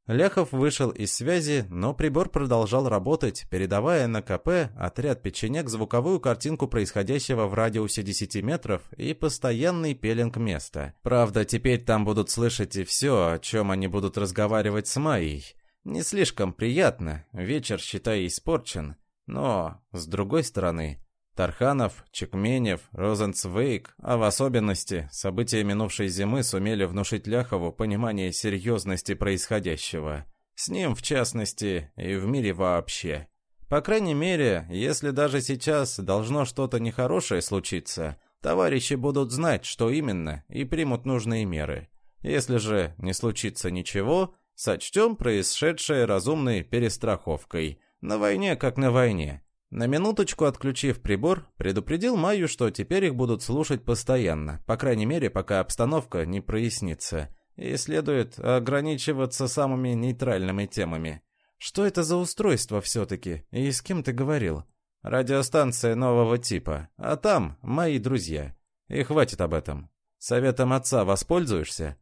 Ляхов вышел из связи, но прибор продолжал работать, передавая на КП отряд печенек звуковую картинку происходящего в радиусе 10 метров и постоянный пеленг места. Правда, теперь там будут слышать и все, о чем они будут разговаривать с Майей. Не слишком приятно, вечер, считай, испорчен. Но, с другой стороны, Тарханов, Чекменев, Розенцвейк, а в особенности события минувшей зимы сумели внушить Ляхову понимание серьезности происходящего. С ним, в частности, и в мире вообще. По крайней мере, если даже сейчас должно что-то нехорошее случиться, товарищи будут знать, что именно, и примут нужные меры. Если же не случится ничего, сочтем происшедшее разумной перестраховкой. На войне как на войне. На минуточку отключив прибор, предупредил Майю, что теперь их будут слушать постоянно, по крайней мере, пока обстановка не прояснится, и следует ограничиваться самыми нейтральными темами. Что это за устройство все-таки, и с кем ты говорил? Радиостанция нового типа, а там мои друзья. И хватит об этом. Советом отца воспользуешься?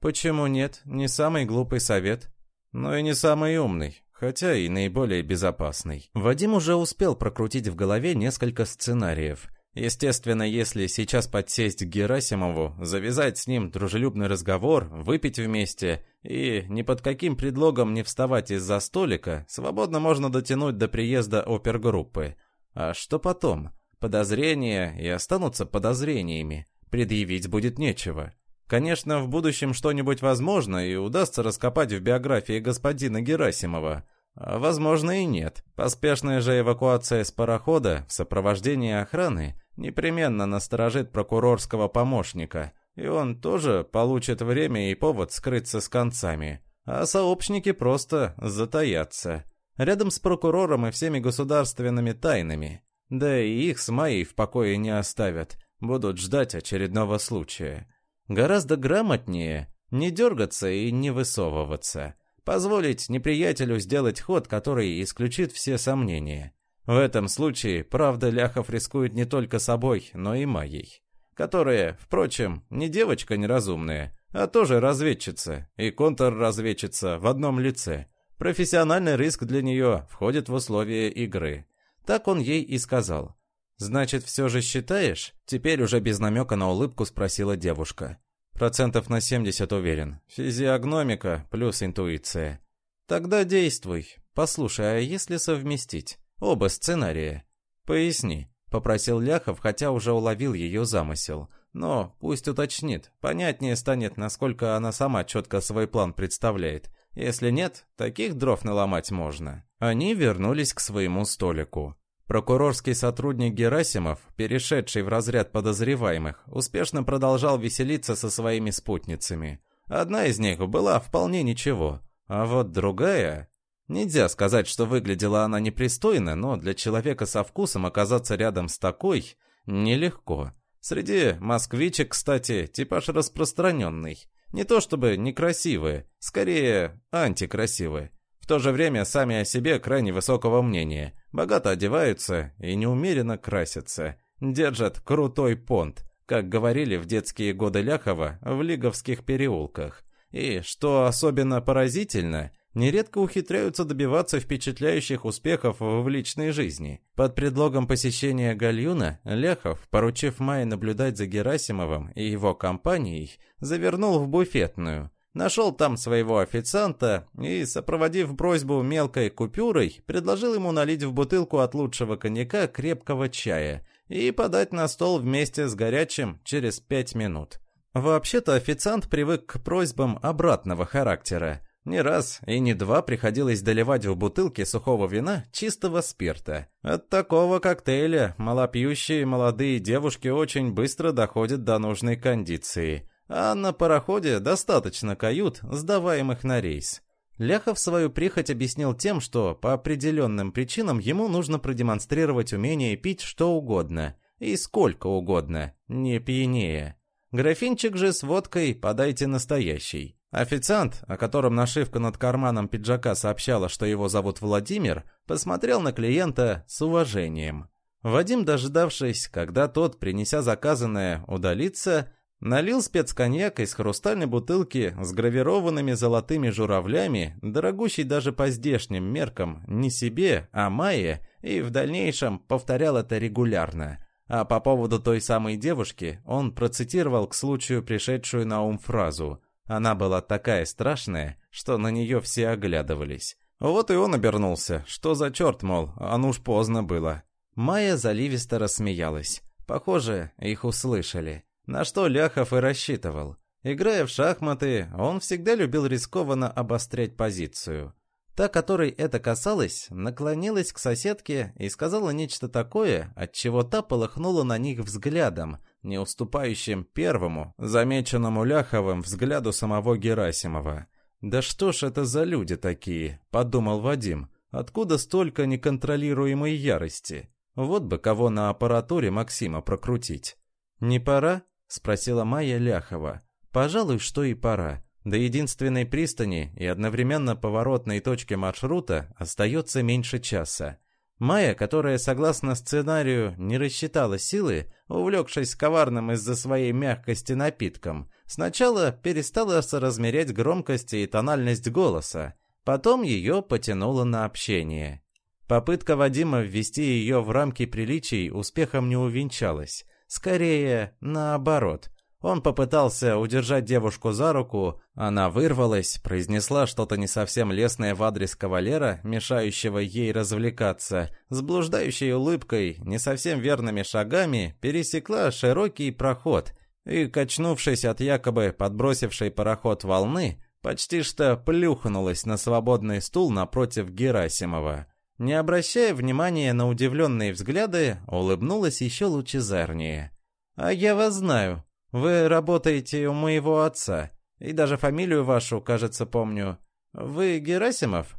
Почему нет? Не самый глупый совет. Но и не самый умный хотя и наиболее безопасный. Вадим уже успел прокрутить в голове несколько сценариев. Естественно, если сейчас подсесть к Герасимову, завязать с ним дружелюбный разговор, выпить вместе и ни под каким предлогом не вставать из-за столика, свободно можно дотянуть до приезда опергруппы. А что потом? Подозрения и останутся подозрениями. Предъявить будет нечего. Конечно, в будущем что-нибудь возможно и удастся раскопать в биографии господина Герасимова. А возможно и нет. Поспешная же эвакуация с парохода в сопровождении охраны непременно насторожит прокурорского помощника, и он тоже получит время и повод скрыться с концами. а сообщники просто затаятся. Рядом с прокурором и всеми государственными тайнами. Да и их с Майей в покое не оставят, будут ждать очередного случая. Гораздо грамотнее не дергаться и не высовываться. Позволить неприятелю сделать ход, который исключит все сомнения. В этом случае, правда, Ляхов рискует не только собой, но и Майей. Которая, впрочем, не девочка неразумная, а тоже разведчица и контрразведчица в одном лице. Профессиональный риск для нее входит в условия игры. Так он ей и сказал. «Значит, все же считаешь?» Теперь уже без намека на улыбку спросила девушка. «Процентов на 70 уверен. Физиогномика плюс интуиция». «Тогда действуй. Послушай, а если совместить? Оба сценария?» «Поясни», — попросил Ляхов, хотя уже уловил ее замысел. «Но пусть уточнит. Понятнее станет, насколько она сама четко свой план представляет. Если нет, таких дров наломать можно». Они вернулись к своему столику. Прокурорский сотрудник Герасимов, перешедший в разряд подозреваемых, успешно продолжал веселиться со своими спутницами. Одна из них была вполне ничего, а вот другая... Нельзя сказать, что выглядела она непристойно, но для человека со вкусом оказаться рядом с такой нелегко. Среди москвичек, кстати, типаж распространенный. Не то чтобы некрасивые, скорее антикрасивые. В то же время сами о себе крайне высокого мнения. Богато одеваются и неумеренно красятся. Держат крутой понт, как говорили в детские годы Ляхова в Лиговских переулках. И, что особенно поразительно, нередко ухитряются добиваться впечатляющих успехов в личной жизни. Под предлогом посещения Гальюна Ляхов, поручив Майе наблюдать за Герасимовым и его компанией, завернул в буфетную – Нашел там своего официанта и, сопроводив просьбу мелкой купюрой, предложил ему налить в бутылку от лучшего коньяка крепкого чая и подать на стол вместе с горячим через пять минут. Вообще-то официант привык к просьбам обратного характера. Не раз и не два приходилось доливать в бутылки сухого вина чистого спирта. От такого коктейля малопьющие молодые девушки очень быстро доходят до нужной кондиции – а на пароходе достаточно кают, сдаваемых на рейс. Ляхов свою прихоть объяснил тем, что по определенным причинам ему нужно продемонстрировать умение пить что угодно и сколько угодно, не пьянее. Графинчик же с водкой подайте настоящий. Официант, о котором нашивка над карманом пиджака сообщала, что его зовут Владимир, посмотрел на клиента с уважением. Вадим, дождавшись, когда тот, принеся заказанное, удалится, Налил спецконьяк из хрустальной бутылки с гравированными золотыми журавлями, дорогущий даже по здешним меркам, не себе, а Майе, и в дальнейшем повторял это регулярно. А по поводу той самой девушки он процитировал к случаю пришедшую на ум фразу. Она была такая страшная, что на нее все оглядывались. Вот и он обернулся. Что за черт, мол, а ну уж поздно было. Майя заливисто рассмеялась. Похоже, их услышали. На что Ляхов и рассчитывал. Играя в шахматы, он всегда любил рискованно обострять позицию. Та, которой это касалось, наклонилась к соседке и сказала нечто такое, от чего та полыхнула на них взглядом, не уступающим первому, замеченному Ляховым взгляду самого Герасимова. «Да что ж это за люди такие?» – подумал Вадим. «Откуда столько неконтролируемой ярости? Вот бы кого на аппаратуре Максима прокрутить». «Не пора?» Спросила Майя Ляхова. Пожалуй, что и пора. До единственной пристани и одновременно поворотной точки маршрута остается меньше часа. Майя, которая, согласно сценарию, не рассчитала силы, увлекшись коварным из-за своей мягкости напитком, сначала перестала соразмерять громкость и тональность голоса, потом ее потянуло на общение. Попытка Вадима ввести ее в рамки приличий успехом не увенчалась. Скорее, наоборот. Он попытался удержать девушку за руку, она вырвалась, произнесла что-то не совсем лестное в адрес кавалера, мешающего ей развлекаться, с блуждающей улыбкой, не совсем верными шагами, пересекла широкий проход и, качнувшись от якобы подбросившей пароход волны, почти что плюхнулась на свободный стул напротив Герасимова. Не обращая внимания на удивленные взгляды, улыбнулась еще лучезарнее. «А я вас знаю. Вы работаете у моего отца. И даже фамилию вашу, кажется, помню. Вы Герасимов?»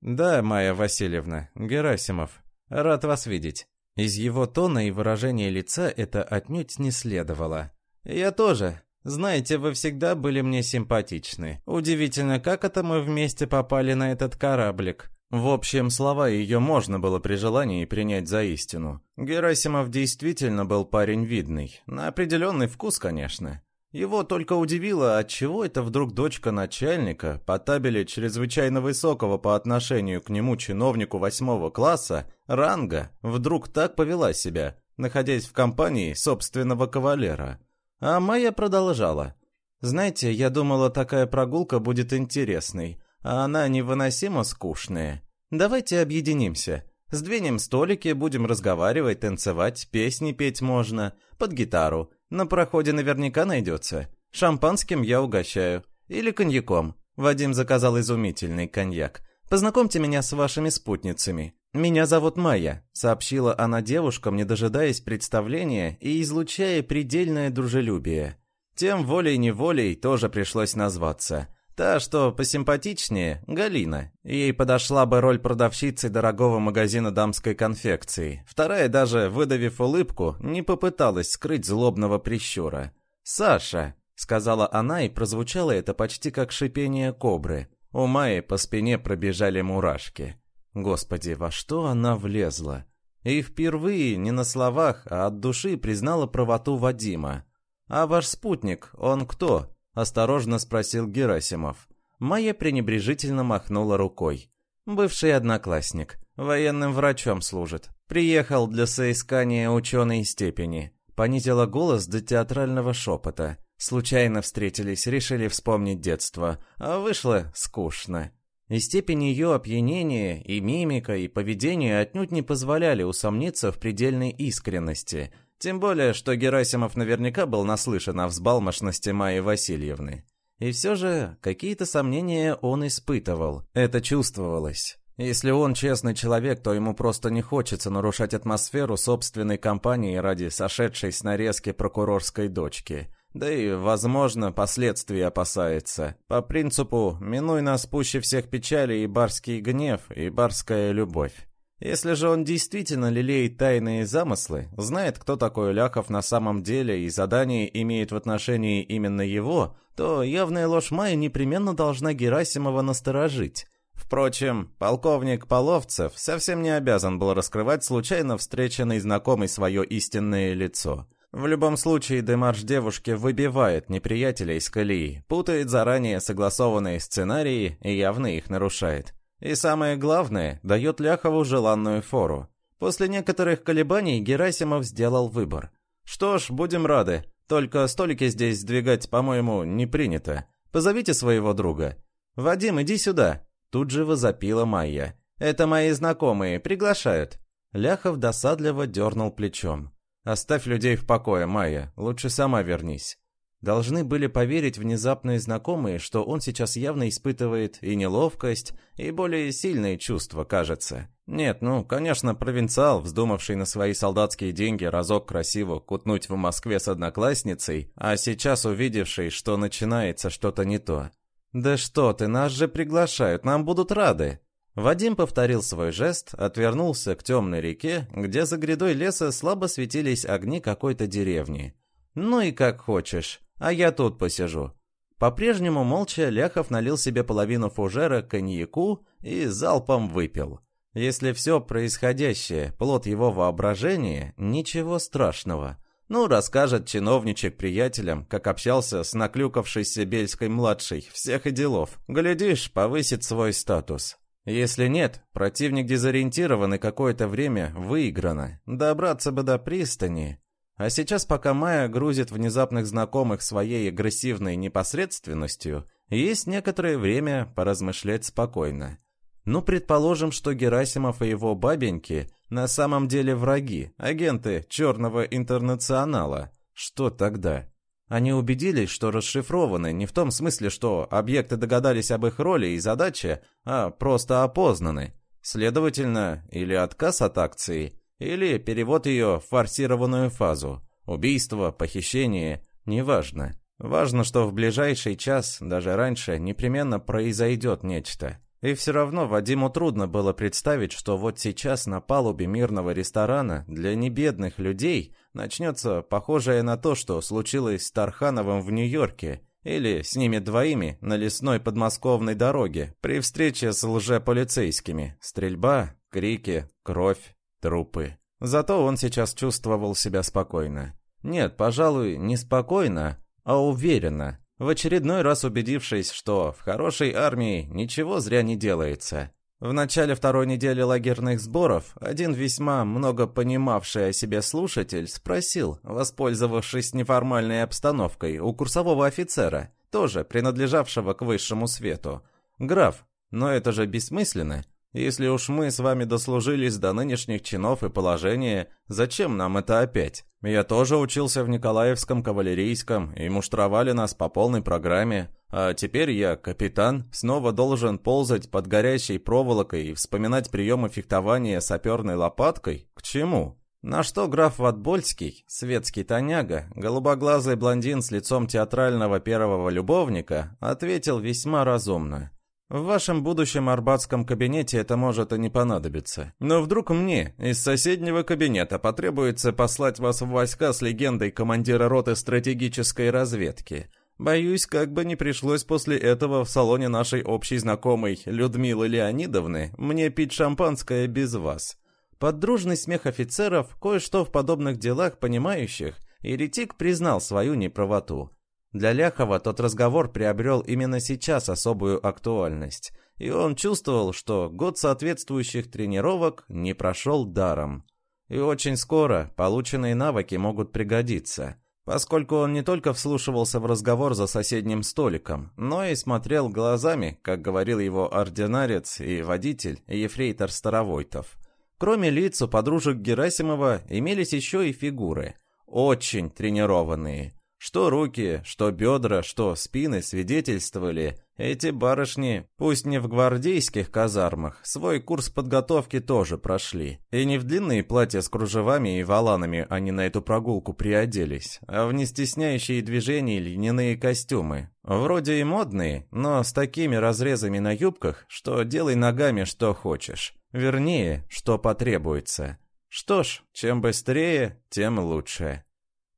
«Да, Майя Васильевна, Герасимов. Рад вас видеть». Из его тона и выражения лица это отнюдь не следовало. «Я тоже. Знаете, вы всегда были мне симпатичны. Удивительно, как это мы вместе попали на этот кораблик. В общем, слова ее можно было при желании принять за истину. Герасимов действительно был парень видный. На определенный вкус, конечно. Его только удивило, отчего это вдруг дочка начальника по табели чрезвычайно высокого по отношению к нему чиновнику восьмого класса ранга вдруг так повела себя, находясь в компании собственного кавалера. А Майя продолжала. «Знаете, я думала, такая прогулка будет интересной, а она невыносимо скучная. Давайте объединимся. Сдвинем столики, будем разговаривать, танцевать, песни петь можно, под гитару. На проходе наверняка найдется. Шампанским я угощаю. Или коньяком. Вадим заказал изумительный коньяк. Познакомьте меня с вашими спутницами. Меня зовут Майя, сообщила она девушкам, не дожидаясь представления и излучая предельное дружелюбие. Тем волей-неволей тоже пришлось назваться. Та, что посимпатичнее, Галина. Ей подошла бы роль продавщицы дорогого магазина дамской конфекции. Вторая, даже выдавив улыбку, не попыталась скрыть злобного прищура. «Саша», — сказала она, и прозвучало это почти как шипение кобры. У Майи по спине пробежали мурашки. Господи, во что она влезла? И впервые, не на словах, а от души признала правоту Вадима. «А ваш спутник, он кто?» Осторожно спросил Герасимов. Майя пренебрежительно махнула рукой. Бывший одноклассник. Военным врачом служит. Приехал для соискания ученой степени. Понизила голос до театрального шепота. Случайно встретились, решили вспомнить детство. А вышло скучно. И степень ее опьянения, и мимика, и поведение отнюдь не позволяли усомниться в предельной искренности – тем более, что Герасимов наверняка был наслышан о взбалмошности Майи Васильевны. И все же какие-то сомнения он испытывал. Это чувствовалось. Если он честный человек, то ему просто не хочется нарушать атмосферу собственной компании ради сошедшей с нарезки прокурорской дочки. Да и, возможно, последствий опасается. По принципу «минуй нас пуще всех печали и барский гнев, и барская любовь». Если же он действительно лелеет тайные замыслы, знает, кто такой Ляхов на самом деле и задание имеет в отношении именно его, то явная ложь Майи непременно должна Герасимова насторожить. Впрочем, полковник Половцев совсем не обязан был раскрывать случайно встреченный знакомый свое истинное лицо. В любом случае, демарш девушки выбивает неприятеля из колеи, путает заранее согласованные сценарии и явно их нарушает. И самое главное, дает Ляхову желанную фору. После некоторых колебаний Герасимов сделал выбор. «Что ж, будем рады. Только столики здесь сдвигать, по-моему, не принято. Позовите своего друга. Вадим, иди сюда!» Тут же возопила Майя. «Это мои знакомые, приглашают». Ляхов досадливо дернул плечом. «Оставь людей в покое, Майя. Лучше сама вернись». Должны были поверить внезапные знакомые, что он сейчас явно испытывает и неловкость, и более сильные чувства, кажется. Нет, ну, конечно, провинциал, вздумавший на свои солдатские деньги разок красиво кутнуть в Москве с одноклассницей, а сейчас увидевший, что начинается что-то не то. «Да что ты, нас же приглашают, нам будут рады!» Вадим повторил свой жест, отвернулся к темной реке, где за грядой леса слабо светились огни какой-то деревни. «Ну и как хочешь а я тут посижу». По-прежнему молча Ляхов налил себе половину фужера коньяку и залпом выпил. Если все происходящее – плод его воображения, ничего страшного. Ну, расскажет чиновничек приятелям, как общался с наклюкавшейся Бельской-младшей, всех и делов. Глядишь, повысит свой статус. Если нет, противник дезориентирован и какое-то время выиграно. Добраться бы до пристани. А сейчас, пока Майя грузит внезапных знакомых своей агрессивной непосредственностью, есть некоторое время поразмышлять спокойно. Ну, предположим, что Герасимов и его бабеньки на самом деле враги, агенты черного интернационала. Что тогда? Они убедились, что расшифрованы не в том смысле, что объекты догадались об их роли и задаче, а просто опознаны. Следовательно, или отказ от акции, или перевод ее в форсированную фазу. Убийство, похищение, неважно. Важно, что в ближайший час, даже раньше, непременно произойдет нечто. И все равно Вадиму трудно было представить, что вот сейчас на палубе мирного ресторана для небедных людей начнется похожее на то, что случилось с Тархановым в Нью-Йорке, или с ними двоими на лесной подмосковной дороге при встрече с лжеполицейскими. Стрельба, крики, кровь, трупы. Зато он сейчас чувствовал себя спокойно. Нет, пожалуй, не спокойно, а уверенно, в очередной раз убедившись, что в хорошей армии ничего зря не делается. В начале второй недели лагерных сборов один весьма много понимавший о себе слушатель спросил, воспользовавшись неформальной обстановкой, у курсового офицера, тоже принадлежавшего к высшему свету. «Граф, но это же бессмысленно. Если уж мы с вами дослужились до нынешних чинов и положения, зачем нам это опять? Я тоже учился в Николаевском кавалерийском, и муштровали нас по полной программе. А теперь я, капитан, снова должен ползать под горящей проволокой и вспоминать приемы фехтования саперной лопаткой? К чему? На что граф Ватбольский, светский тоняга, голубоглазый блондин с лицом театрального первого любовника, ответил весьма разумно. В вашем будущем арбатском кабинете это может и не понадобиться. Но вдруг мне из соседнего кабинета потребуется послать вас в войска с легендой командира роты стратегической разведки. Боюсь, как бы не пришлось после этого в салоне нашей общей знакомой Людмилы Леонидовны мне пить шампанское без вас. Под дружный смех офицеров, кое-что в подобных делах понимающих, еретик признал свою неправоту. Для Ляхова тот разговор приобрел именно сейчас особую актуальность, и он чувствовал, что год соответствующих тренировок не прошел даром. И очень скоро полученные навыки могут пригодиться, поскольку он не только вслушивался в разговор за соседним столиком, но и смотрел глазами, как говорил его ординарец и водитель Ефрейтор Старовойтов. Кроме лиц у подружек Герасимова имелись еще и фигуры, очень тренированные – что руки, что бедра, что спины свидетельствовали, эти барышни, пусть не в гвардейских казармах, свой курс подготовки тоже прошли. И не в длинные платья с кружевами и валанами они на эту прогулку приоделись, а в нестесняющие движения льняные костюмы. Вроде и модные, но с такими разрезами на юбках, что делай ногами что хочешь. Вернее, что потребуется. Что ж, чем быстрее, тем лучше.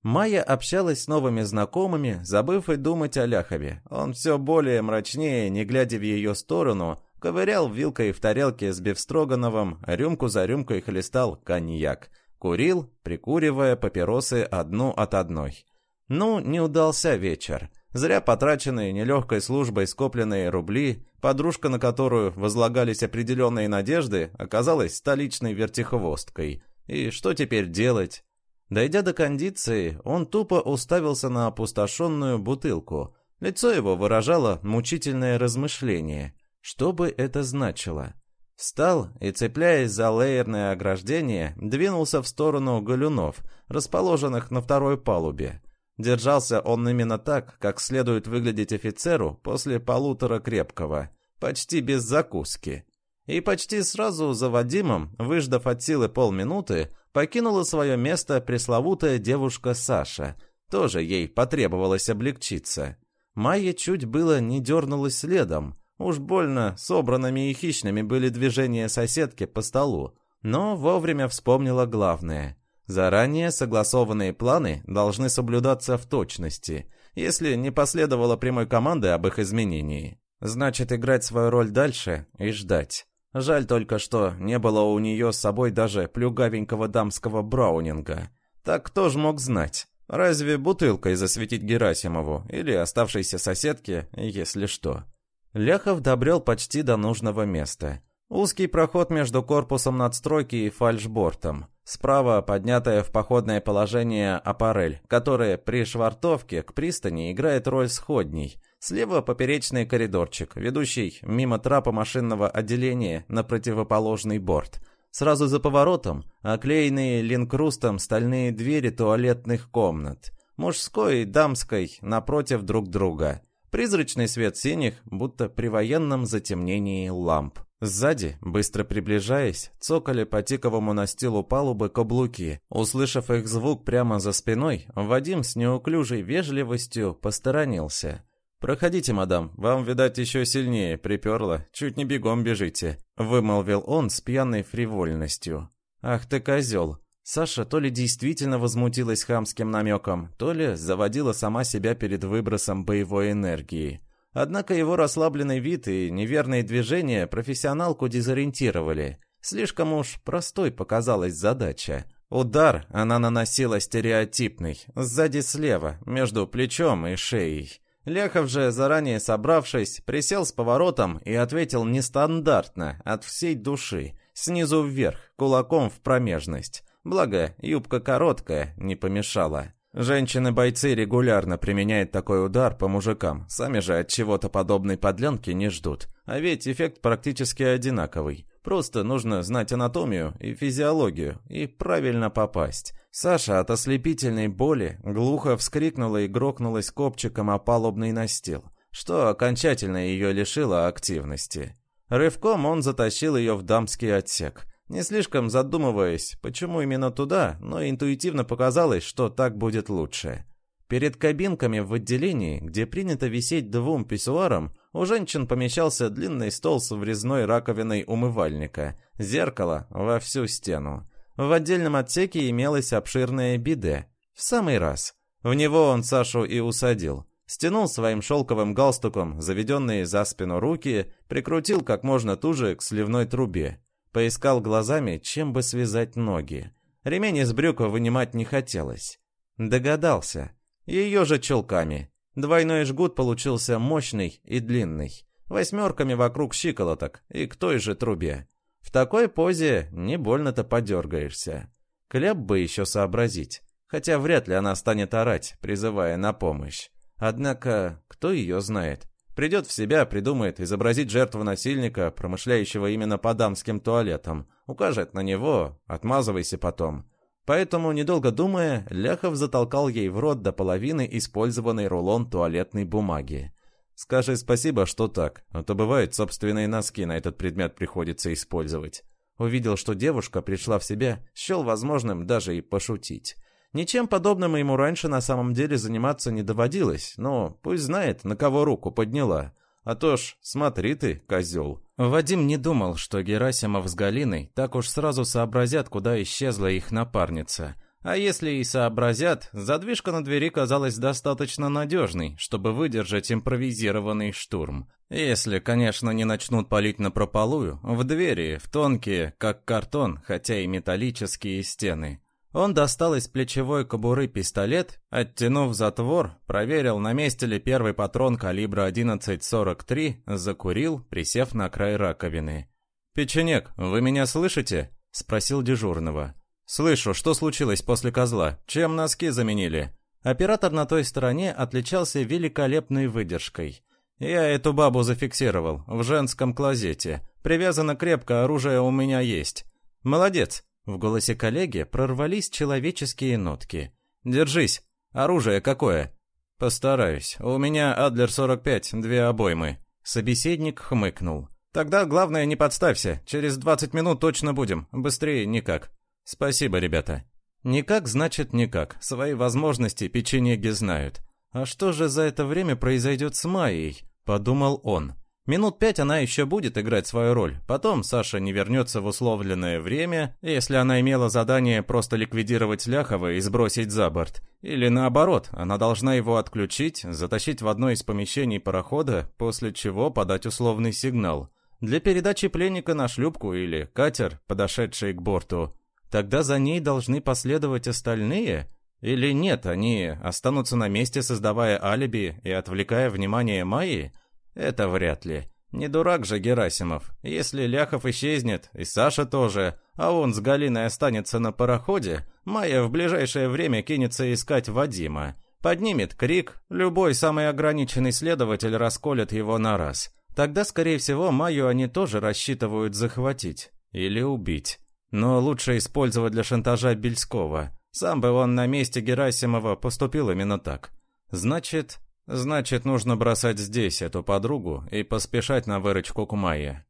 Майя общалась с новыми знакомыми, забыв и думать о Ляхове. Он все более мрачнее, не глядя в ее сторону, ковырял вилкой в тарелке с бифстрогановым, рюмку за рюмкой хлестал коньяк. Курил, прикуривая папиросы одну от одной. Ну, не удался вечер. Зря потраченные нелегкой службой скопленные рубли, подружка, на которую возлагались определенные надежды, оказалась столичной вертихвосткой. И что теперь делать? Дойдя до кондиции, он тупо уставился на опустошенную бутылку. Лицо его выражало мучительное размышление. Что бы это значило? Встал и, цепляясь за леерное ограждение, двинулся в сторону галюнов, расположенных на второй палубе. Держался он именно так, как следует выглядеть офицеру после полутора крепкого, почти без закуски. И почти сразу за Вадимом, выждав от силы полминуты, покинула свое место пресловутая девушка Саша. Тоже ей потребовалось облегчиться. Майя чуть было не дернулась следом. Уж больно собранными и хищными были движения соседки по столу. Но вовремя вспомнила главное. Заранее согласованные планы должны соблюдаться в точности, если не последовало прямой команды об их изменении. Значит, играть свою роль дальше и ждать. Жаль только, что не было у нее с собой даже плюгавенького дамского браунинга. Так кто ж мог знать? Разве бутылкой засветить Герасимову или оставшейся соседке, если что? Ляхов добрел почти до нужного места. Узкий проход между корпусом надстройки и фальшбортом. Справа поднятая в походное положение аппарель, которая при швартовке к пристани играет роль сходней – Слева поперечный коридорчик, ведущий мимо трапа машинного отделения на противоположный борт. Сразу за поворотом оклеенные линкрустом стальные двери туалетных комнат. Мужской и дамской напротив друг друга. Призрачный свет синих, будто при военном затемнении ламп. Сзади, быстро приближаясь, цокали по тиковому настилу палубы каблуки. Услышав их звук прямо за спиной, Вадим с неуклюжей вежливостью посторонился. «Проходите, мадам, вам, видать, еще сильнее приперло, чуть не бегом бежите», — вымолвил он с пьяной фривольностью. «Ах ты козел!» Саша то ли действительно возмутилась хамским намеком, то ли заводила сама себя перед выбросом боевой энергии. Однако его расслабленный вид и неверные движения профессионалку дезориентировали. Слишком уж простой показалась задача. Удар она наносила стереотипный, сзади слева, между плечом и шеей. Ляхов же, заранее собравшись, присел с поворотом и ответил нестандартно, от всей души, снизу вверх, кулаком в промежность. Благо, юбка короткая, не помешала. Женщины-бойцы регулярно применяют такой удар по мужикам, сами же от чего-то подобной подленки не ждут. А ведь эффект практически одинаковый. Просто нужно знать анатомию и физиологию и правильно попасть. Саша от ослепительной боли глухо вскрикнула и грохнулась копчиком о палубный настил, что окончательно ее лишило активности. Рывком он затащил ее в дамский отсек – не слишком задумываясь, почему именно туда, но интуитивно показалось, что так будет лучше. Перед кабинками в отделении, где принято висеть двум писсуарам, у женщин помещался длинный стол с врезной раковиной умывальника, зеркало во всю стену. В отдельном отсеке имелось обширное биде. В самый раз. В него он Сашу и усадил. Стянул своим шелковым галстуком заведенные за спину руки, прикрутил как можно туже к сливной трубе. Поискал глазами, чем бы связать ноги. Ремень из брюка вынимать не хотелось. Догадался. Ее же чулками. Двойной жгут получился мощный и длинный. Восьмерками вокруг щиколоток и к той же трубе. В такой позе не больно-то подергаешься. Кляп бы еще сообразить. Хотя вряд ли она станет орать, призывая на помощь. Однако, кто ее знает? Придет в себя, придумает изобразить жертву насильника, промышляющего именно по дамским туалетам. Укажет на него, отмазывайся потом. Поэтому, недолго думая, Ляхов затолкал ей в рот до половины использованный рулон туалетной бумаги. «Скажи спасибо, что так, а то бывает собственные носки на этот предмет приходится использовать». Увидел, что девушка пришла в себя, счел возможным даже и пошутить. Ничем подобным ему раньше на самом деле заниматься не доводилось, но пусть знает, на кого руку подняла. А то ж, смотри ты, козел. Вадим не думал, что Герасимов с Галиной так уж сразу сообразят, куда исчезла их напарница. А если и сообразят, задвижка на двери казалась достаточно надежной, чтобы выдержать импровизированный штурм. Если, конечно, не начнут палить на прополую, в двери, в тонкие, как картон, хотя и металлические стены. Он достал из плечевой кобуры пистолет, оттянув затвор, проверил, на месте ли первый патрон калибра 11.43, закурил, присев на край раковины. «Печенек, вы меня слышите?» — спросил дежурного. «Слышу, что случилось после козла? Чем носки заменили?» Оператор на той стороне отличался великолепной выдержкой. «Я эту бабу зафиксировал, в женском клозете. Привязано крепко, оружие у меня есть. Молодец, в голосе коллеги прорвались человеческие нотки. «Держись! Оружие какое?» «Постараюсь. У меня Адлер-45, две обоймы». Собеседник хмыкнул. «Тогда главное не подставься. Через 20 минут точно будем. Быстрее никак». «Спасибо, ребята». «Никак значит никак. Свои возможности печенеги знают. А что же за это время произойдет с Майей?» – подумал он. Минут пять она еще будет играть свою роль. Потом Саша не вернется в условленное время, если она имела задание просто ликвидировать Ляхова и сбросить за борт. Или наоборот, она должна его отключить, затащить в одно из помещений парохода, после чего подать условный сигнал. Для передачи пленника на шлюпку или катер, подошедший к борту. Тогда за ней должны последовать остальные? Или нет, они останутся на месте, создавая алиби и отвлекая внимание Майи? Это вряд ли. Не дурак же Герасимов. Если Ляхов исчезнет, и Саша тоже, а он с Галиной останется на пароходе, Майя в ближайшее время кинется искать Вадима. Поднимет крик, любой самый ограниченный следователь расколет его на раз. Тогда, скорее всего, Майю они тоже рассчитывают захватить. Или убить. Но лучше использовать для шантажа Бельского. Сам бы он на месте Герасимова поступил именно так. Значит, Значит, нужно бросать здесь эту подругу и поспешать на выручку к Майе.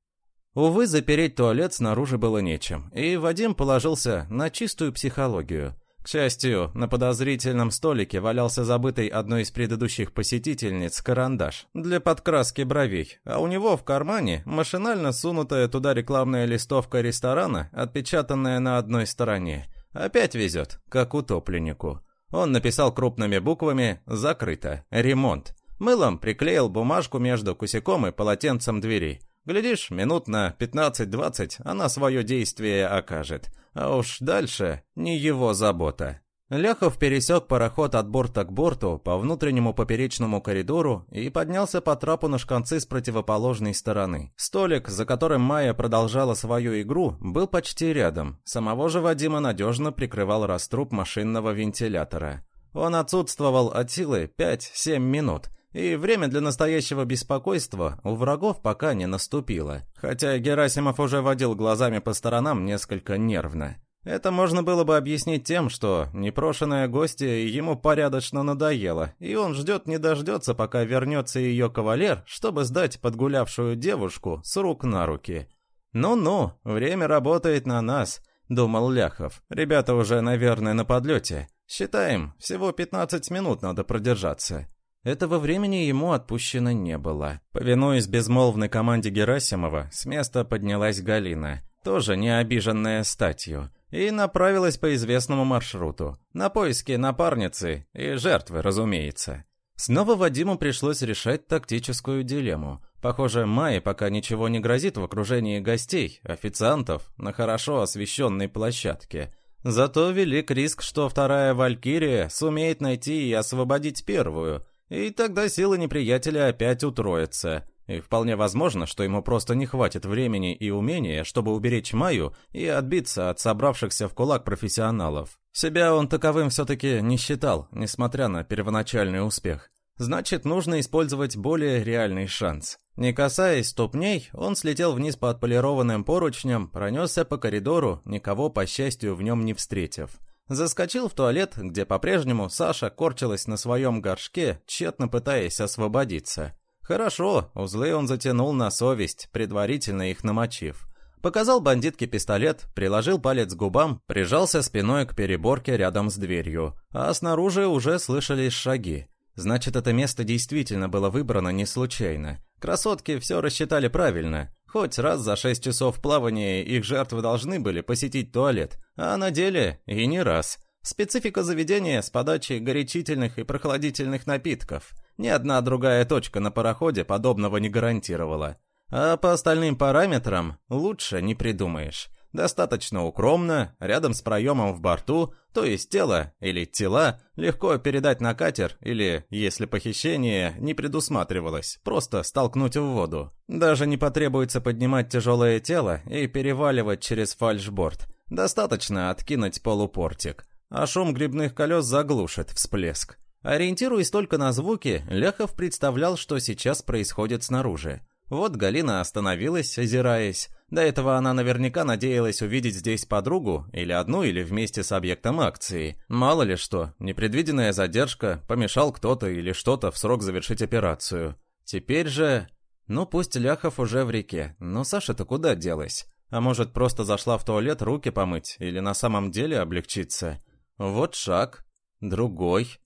Увы, запереть туалет снаружи было нечем, и Вадим положился на чистую психологию. Счастью, на подозрительном столике валялся забытый одной из предыдущих посетительниц карандаш для подкраски бровей, а у него в кармане машинально сунутая туда рекламная листовка ресторана, отпечатанная на одной стороне. Опять везет, как утопленнику. Он написал крупными буквами «Закрыто. Ремонт». Мылом приклеил бумажку между кусяком и полотенцем двери. Глядишь, минут на 15-20 она свое действие окажет. А уж дальше не его забота. Ляхов пересек пароход от борта к борту по внутреннему поперечному коридору и поднялся по трапу на шканцы с противоположной стороны. Столик, за которым Майя продолжала свою игру, был почти рядом. Самого же Вадима надежно прикрывал раструб машинного вентилятора. Он отсутствовал от силы 5-7 минут – и время для настоящего беспокойства у врагов пока не наступило, хотя Герасимов уже водил глазами по сторонам несколько нервно. Это можно было бы объяснить тем, что непрошенная гостья ему порядочно надоела, и он ждет не дождется, пока вернется ее кавалер, чтобы сдать подгулявшую девушку с рук на руки. «Ну-ну, время работает на нас», — думал Ляхов. «Ребята уже, наверное, на подлете. Считаем, всего 15 минут надо продержаться». Этого времени ему отпущено не было. Повинуясь безмолвной команде Герасимова, с места поднялась Галина, тоже не обиженная статью, и направилась по известному маршруту, на поиски напарницы и жертвы, разумеется. Снова Вадиму пришлось решать тактическую дилемму. Похоже, Майе пока ничего не грозит в окружении гостей, официантов, на хорошо освещенной площадке. Зато велик риск, что вторая Валькирия сумеет найти и освободить первую – и тогда силы неприятеля опять утроятся. И вполне возможно, что ему просто не хватит времени и умения, чтобы уберечь Майю и отбиться от собравшихся в кулак профессионалов. Себя он таковым все-таки не считал, несмотря на первоначальный успех. Значит, нужно использовать более реальный шанс. Не касаясь ступней, он слетел вниз по отполированным поручням, пронесся по коридору, никого, по счастью, в нем не встретив. Заскочил в туалет, где по-прежнему Саша корчилась на своем горшке, тщетно пытаясь освободиться. Хорошо, узлы он затянул на совесть, предварительно их намочив. Показал бандитке пистолет, приложил палец к губам, прижался спиной к переборке рядом с дверью. А снаружи уже слышались шаги. Значит, это место действительно было выбрано не случайно. Красотки все рассчитали правильно. Хоть раз за шесть часов плавания их жертвы должны были посетить туалет, а на деле и не раз. Специфика заведения с подачей горячительных и прохладительных напитков. Ни одна другая точка на пароходе подобного не гарантировала. А по остальным параметрам лучше не придумаешь. Достаточно укромно, рядом с проемом в борту, то есть тело или тела легко передать на катер или, если похищение не предусматривалось, просто столкнуть в воду. Даже не потребуется поднимать тяжелое тело и переваливать через фальшборд. Достаточно откинуть полупортик, а шум грибных колес заглушит всплеск. Ориентируясь только на звуки, Ляхов представлял, что сейчас происходит снаружи. Вот Галина остановилась, озираясь. До этого она наверняка надеялась увидеть здесь подругу, или одну, или вместе с объектом акции. Мало ли что, непредвиденная задержка, помешал кто-то или что-то в срок завершить операцию. Теперь же... Ну, пусть Ляхов уже в реке, но Саша-то куда делась? А может, просто зашла в туалет руки помыть, или на самом деле облегчиться? Вот шаг, другой.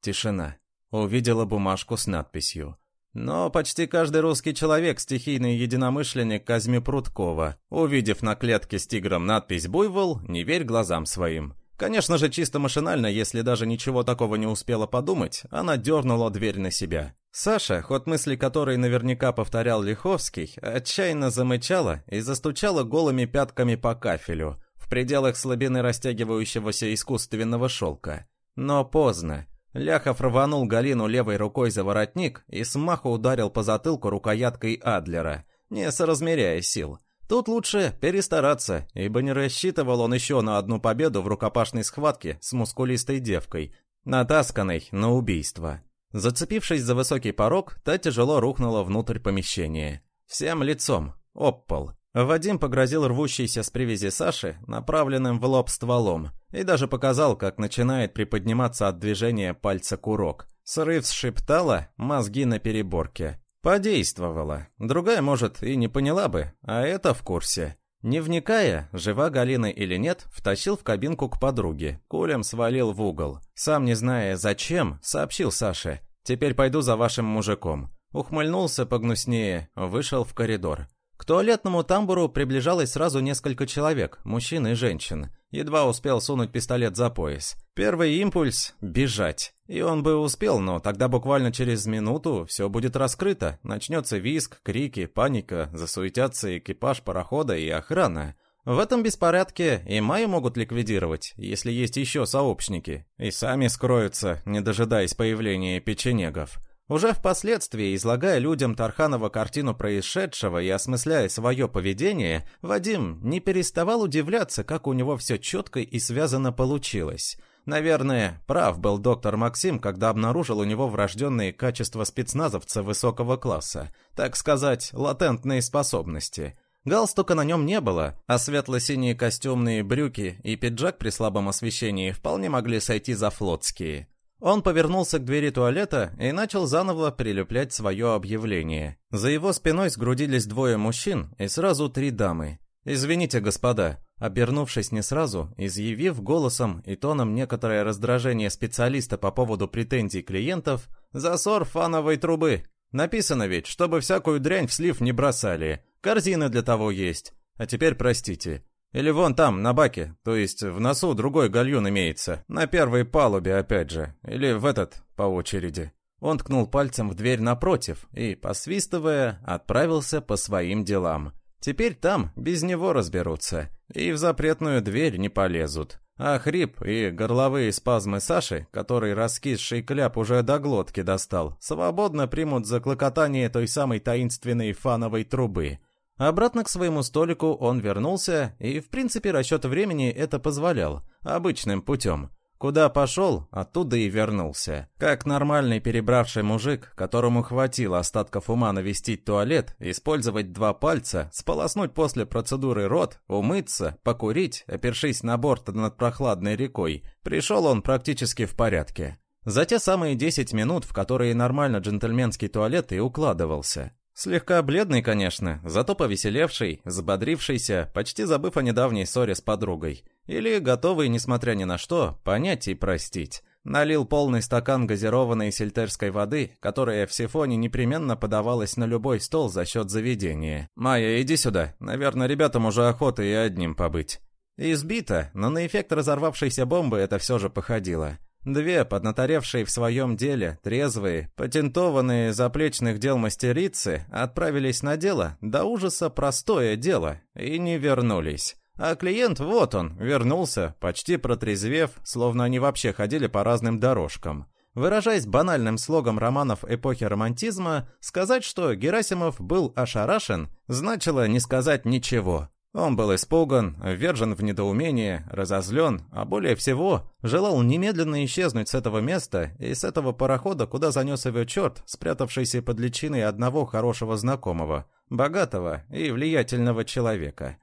Тишина. Увидела бумажку с надписью. Но почти каждый русский человек – стихийный единомышленник Казьми Прудкова. Увидев на клетке с тигром надпись «Буйвол», не верь глазам своим. Конечно же, чисто машинально, если даже ничего такого не успела подумать, она дернула дверь на себя. Саша, ход мысли которой наверняка повторял Лиховский, отчаянно замычала и застучала голыми пятками по кафелю, в пределах слабины растягивающегося искусственного шелка. Но поздно. Ляхов рванул Галину левой рукой за воротник и смаху ударил по затылку рукояткой Адлера, не соразмеряя сил. Тут лучше перестараться, ибо не рассчитывал он еще на одну победу в рукопашной схватке с мускулистой девкой, натасканной на убийство. Зацепившись за высокий порог, та тяжело рухнула внутрь помещения. Всем лицом, об пол. Вадим погрозил рвущейся с привязи Саши, направленным в лоб стволом, и даже показал, как начинает приподниматься от движения пальца курок. Срыв сшептала мозги на переборке. Подействовала. Другая, может, и не поняла бы, а это в курсе. Не вникая, жива Галина или нет, втащил в кабинку к подруге. Кулем свалил в угол. Сам не зная зачем, сообщил Саше. «Теперь пойду за вашим мужиком». Ухмыльнулся погнуснее, вышел в коридор. К туалетному тамбуру приближалось сразу несколько человек, мужчин и женщин. Едва успел сунуть пистолет за пояс. Первый импульс — бежать. И он бы успел, но тогда буквально через минуту все будет раскрыто. Начнется визг, крики, паника, засуетятся экипаж парохода и охрана. В этом беспорядке и Майю могут ликвидировать, если есть еще сообщники. И сами скроются, не дожидаясь появления печенегов. Уже впоследствии, излагая людям Тарханова картину происшедшего и осмысляя свое поведение, Вадим не переставал удивляться, как у него все четко и связано получилось. Наверное, прав был доктор Максим, когда обнаружил у него врожденные качества спецназовца высокого класса, так сказать, латентные способности. Галстука на нем не было, а светло-синие костюмные брюки и пиджак при слабом освещении вполне могли сойти за флотские. Он повернулся к двери туалета и начал заново прилеплять свое объявление. За его спиной сгрудились двое мужчин и сразу три дамы. «Извините, господа», обернувшись не сразу, изъявив голосом и тоном некоторое раздражение специалиста по поводу претензий клиентов, «засор фановой трубы. Написано ведь, чтобы всякую дрянь в слив не бросали. Корзины для того есть. А теперь простите, или вон там, на баке, то есть в носу другой гальюн имеется, на первой палубе опять же, или в этот, по очереди. Он ткнул пальцем в дверь напротив и, посвистывая, отправился по своим делам. Теперь там без него разберутся, и в запретную дверь не полезут. А хрип и горловые спазмы Саши, который раскисший кляп уже до глотки достал, свободно примут за клокотание той самой таинственной фановой трубы – Обратно к своему столику он вернулся, и, в принципе, расчет времени это позволял, обычным путем. Куда пошел, оттуда и вернулся. Как нормальный перебравший мужик, которому хватило остатков ума навестить туалет, использовать два пальца, сполоснуть после процедуры рот, умыться, покурить, опершись на борт над прохладной рекой, пришел он практически в порядке. За те самые 10 минут, в которые нормально джентльменский туалет и укладывался. Слегка бледный, конечно, зато повеселевший, взбодрившийся, почти забыв о недавней ссоре с подругой. Или готовый, несмотря ни на что, понять и простить. Налил полный стакан газированной сельтерской воды, которая в сифоне непременно подавалась на любой стол за счет заведения. «Майя, иди сюда. Наверное, ребятам уже охота и одним побыть». Избито, но на эффект разорвавшейся бомбы это все же походило. Две, поднаторевшие в своем деле, трезвые, патентованные заплечных дел мастерицы, отправились на дело, до ужаса простое дело, и не вернулись. А клиент, вот он, вернулся, почти протрезвев, словно они вообще ходили по разным дорожкам. Выражаясь банальным слогом романов эпохи романтизма, сказать, что Герасимов был ошарашен, значило не сказать ничего. Он был испуган, ввержен в недоумение, разозлен, а более всего желал немедленно исчезнуть с этого места и с этого парохода, куда занес его черт, спрятавшийся под личиной одного хорошего знакомого, богатого и влиятельного человека.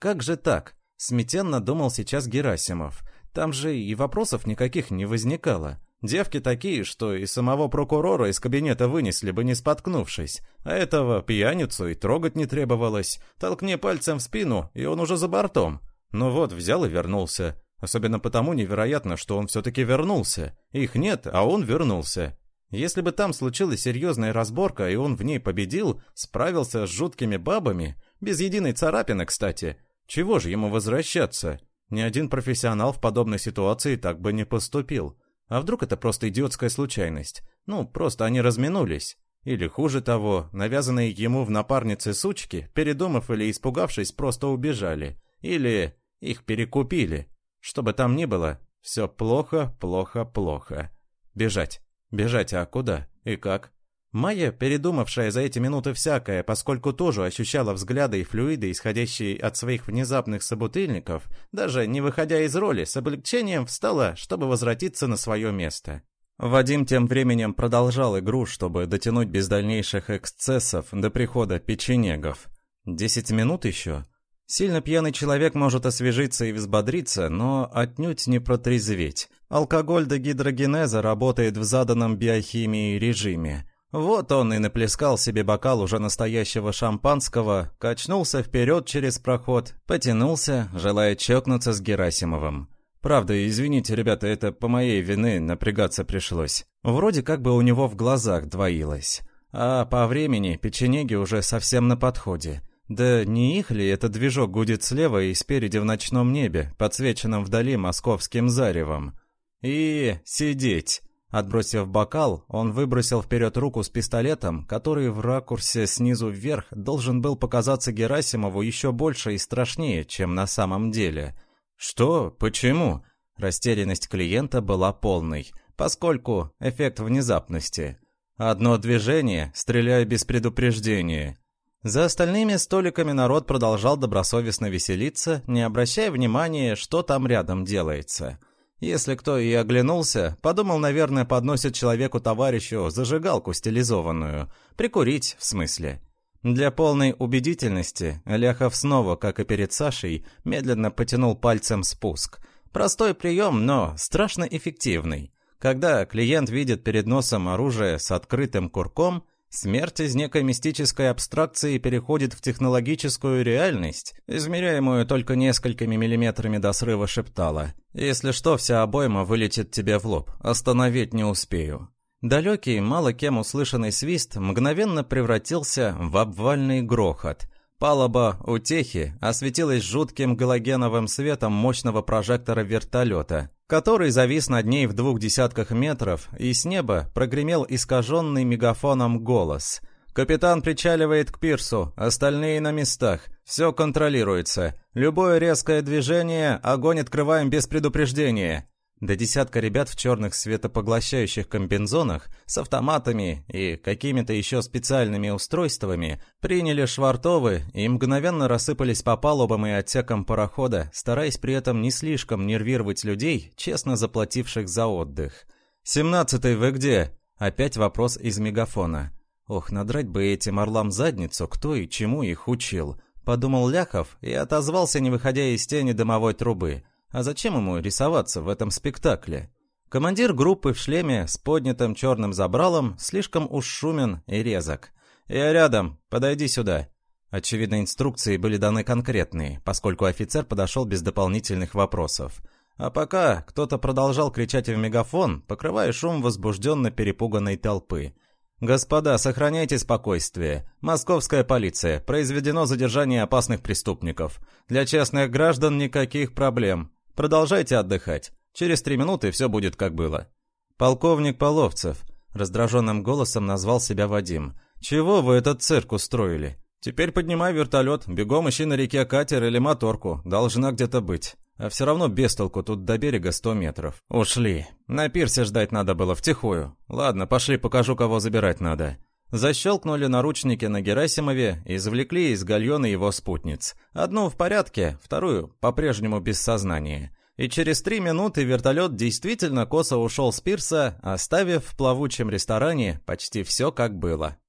Как же так? Смятенно думал сейчас Герасимов. Там же и вопросов никаких не возникало. Девки такие, что и самого прокурора из кабинета вынесли бы, не споткнувшись. А этого пьяницу и трогать не требовалось. Толкни пальцем в спину, и он уже за бортом. Ну вот, взял и вернулся. Особенно потому невероятно, что он все-таки вернулся. Их нет, а он вернулся. Если бы там случилась серьезная разборка, и он в ней победил, справился с жуткими бабами, без единой царапины, кстати, чего же ему возвращаться? Ни один профессионал в подобной ситуации так бы не поступил. А вдруг это просто идиотская случайность? Ну, просто они разминулись. Или хуже того, навязанные ему в напарнице сучки, передумав или испугавшись, просто убежали. Или их перекупили. Что бы там ни было, все плохо, плохо, плохо. Бежать. Бежать, а куда? И как? Майя, передумавшая за эти минуты всякое, поскольку тоже ощущала взгляды и флюиды, исходящие от своих внезапных собутыльников, даже не выходя из роли, с облегчением встала, чтобы возвратиться на свое место. Вадим тем временем продолжал игру, чтобы дотянуть без дальнейших эксцессов до прихода печенегов. Десять минут еще? Сильно пьяный человек может освежиться и взбодриться, но отнюдь не протрезветь. Алкоголь до гидрогенеза работает в заданном биохимии режиме. Вот он и наплескал себе бокал уже настоящего шампанского, качнулся вперед через проход, потянулся, желая чокнуться с Герасимовым. Правда, извините, ребята, это по моей вины напрягаться пришлось. Вроде как бы у него в глазах двоилось. А по времени печенеги уже совсем на подходе. Да не их ли этот движок гудит слева и спереди в ночном небе, подсвеченном вдали московским заревом? И сидеть. Отбросив бокал, он выбросил вперед руку с пистолетом, который в ракурсе снизу вверх должен был показаться Герасимову еще больше и страшнее, чем на самом деле. «Что? Почему?» Растерянность клиента была полной, поскольку эффект внезапности. Одно движение, стреляя без предупреждения. За остальными столиками народ продолжал добросовестно веселиться, не обращая внимания, что там рядом делается. Если кто и оглянулся, подумал, наверное, подносит человеку-товарищу зажигалку стилизованную. Прикурить, в смысле. Для полной убедительности Ляхов снова, как и перед Сашей, медленно потянул пальцем спуск. Простой прием, но страшно эффективный. Когда клиент видит перед носом оружие с открытым курком, смерть из некой мистической абстракции переходит в технологическую реальность, измеряемую только несколькими миллиметрами до срыва шептала. Если что, вся обойма вылетит тебе в лоб. Остановить не успею. Далекий, мало кем услышанный свист мгновенно превратился в обвальный грохот. Палуба утехи осветилась жутким галогеновым светом мощного прожектора вертолета, который завис над ней в двух десятках метров, и с неба прогремел искаженный мегафоном голос. «Капитан причаливает к пирсу, остальные на местах. Все контролируется. Любое резкое движение, огонь открываем без предупреждения. До десятка ребят в черных светопоглощающих комбинзонах с автоматами и какими-то еще специальными устройствами приняли швартовы и мгновенно рассыпались по палубам и отсекам парохода, стараясь при этом не слишком нервировать людей, честно заплативших за отдых. «Семнадцатый вы где?» Опять вопрос из мегафона. «Ох, надрать бы этим орлам задницу, кто и чему их учил», — подумал Ляхов и отозвался, не выходя из тени дымовой трубы — а зачем ему рисоваться в этом спектакле? Командир группы в шлеме с поднятым черным забралом слишком уж шумен и резок. «Я рядом, подойди сюда». Очевидно, инструкции были даны конкретные, поскольку офицер подошел без дополнительных вопросов. А пока кто-то продолжал кричать в мегафон, покрывая шум возбужденно перепуганной толпы. «Господа, сохраняйте спокойствие. Московская полиция. Произведено задержание опасных преступников. Для частных граждан никаких проблем. Продолжайте отдыхать. Через три минуты все будет как было». «Полковник Половцев», — раздраженным голосом назвал себя Вадим. «Чего вы этот цирк устроили? Теперь поднимай вертолет, бегом ищи на реке катер или моторку. Должна где-то быть. А все равно без толку тут до берега сто метров. Ушли. На пирсе ждать надо было втихую. Ладно, пошли, покажу, кого забирать надо». Защелкнули наручники на Герасимове и извлекли из гальона его спутниц. Одну в порядке, вторую по-прежнему без сознания. И через три минуты вертолет действительно косо ушел с пирса, оставив в плавучем ресторане почти все как было.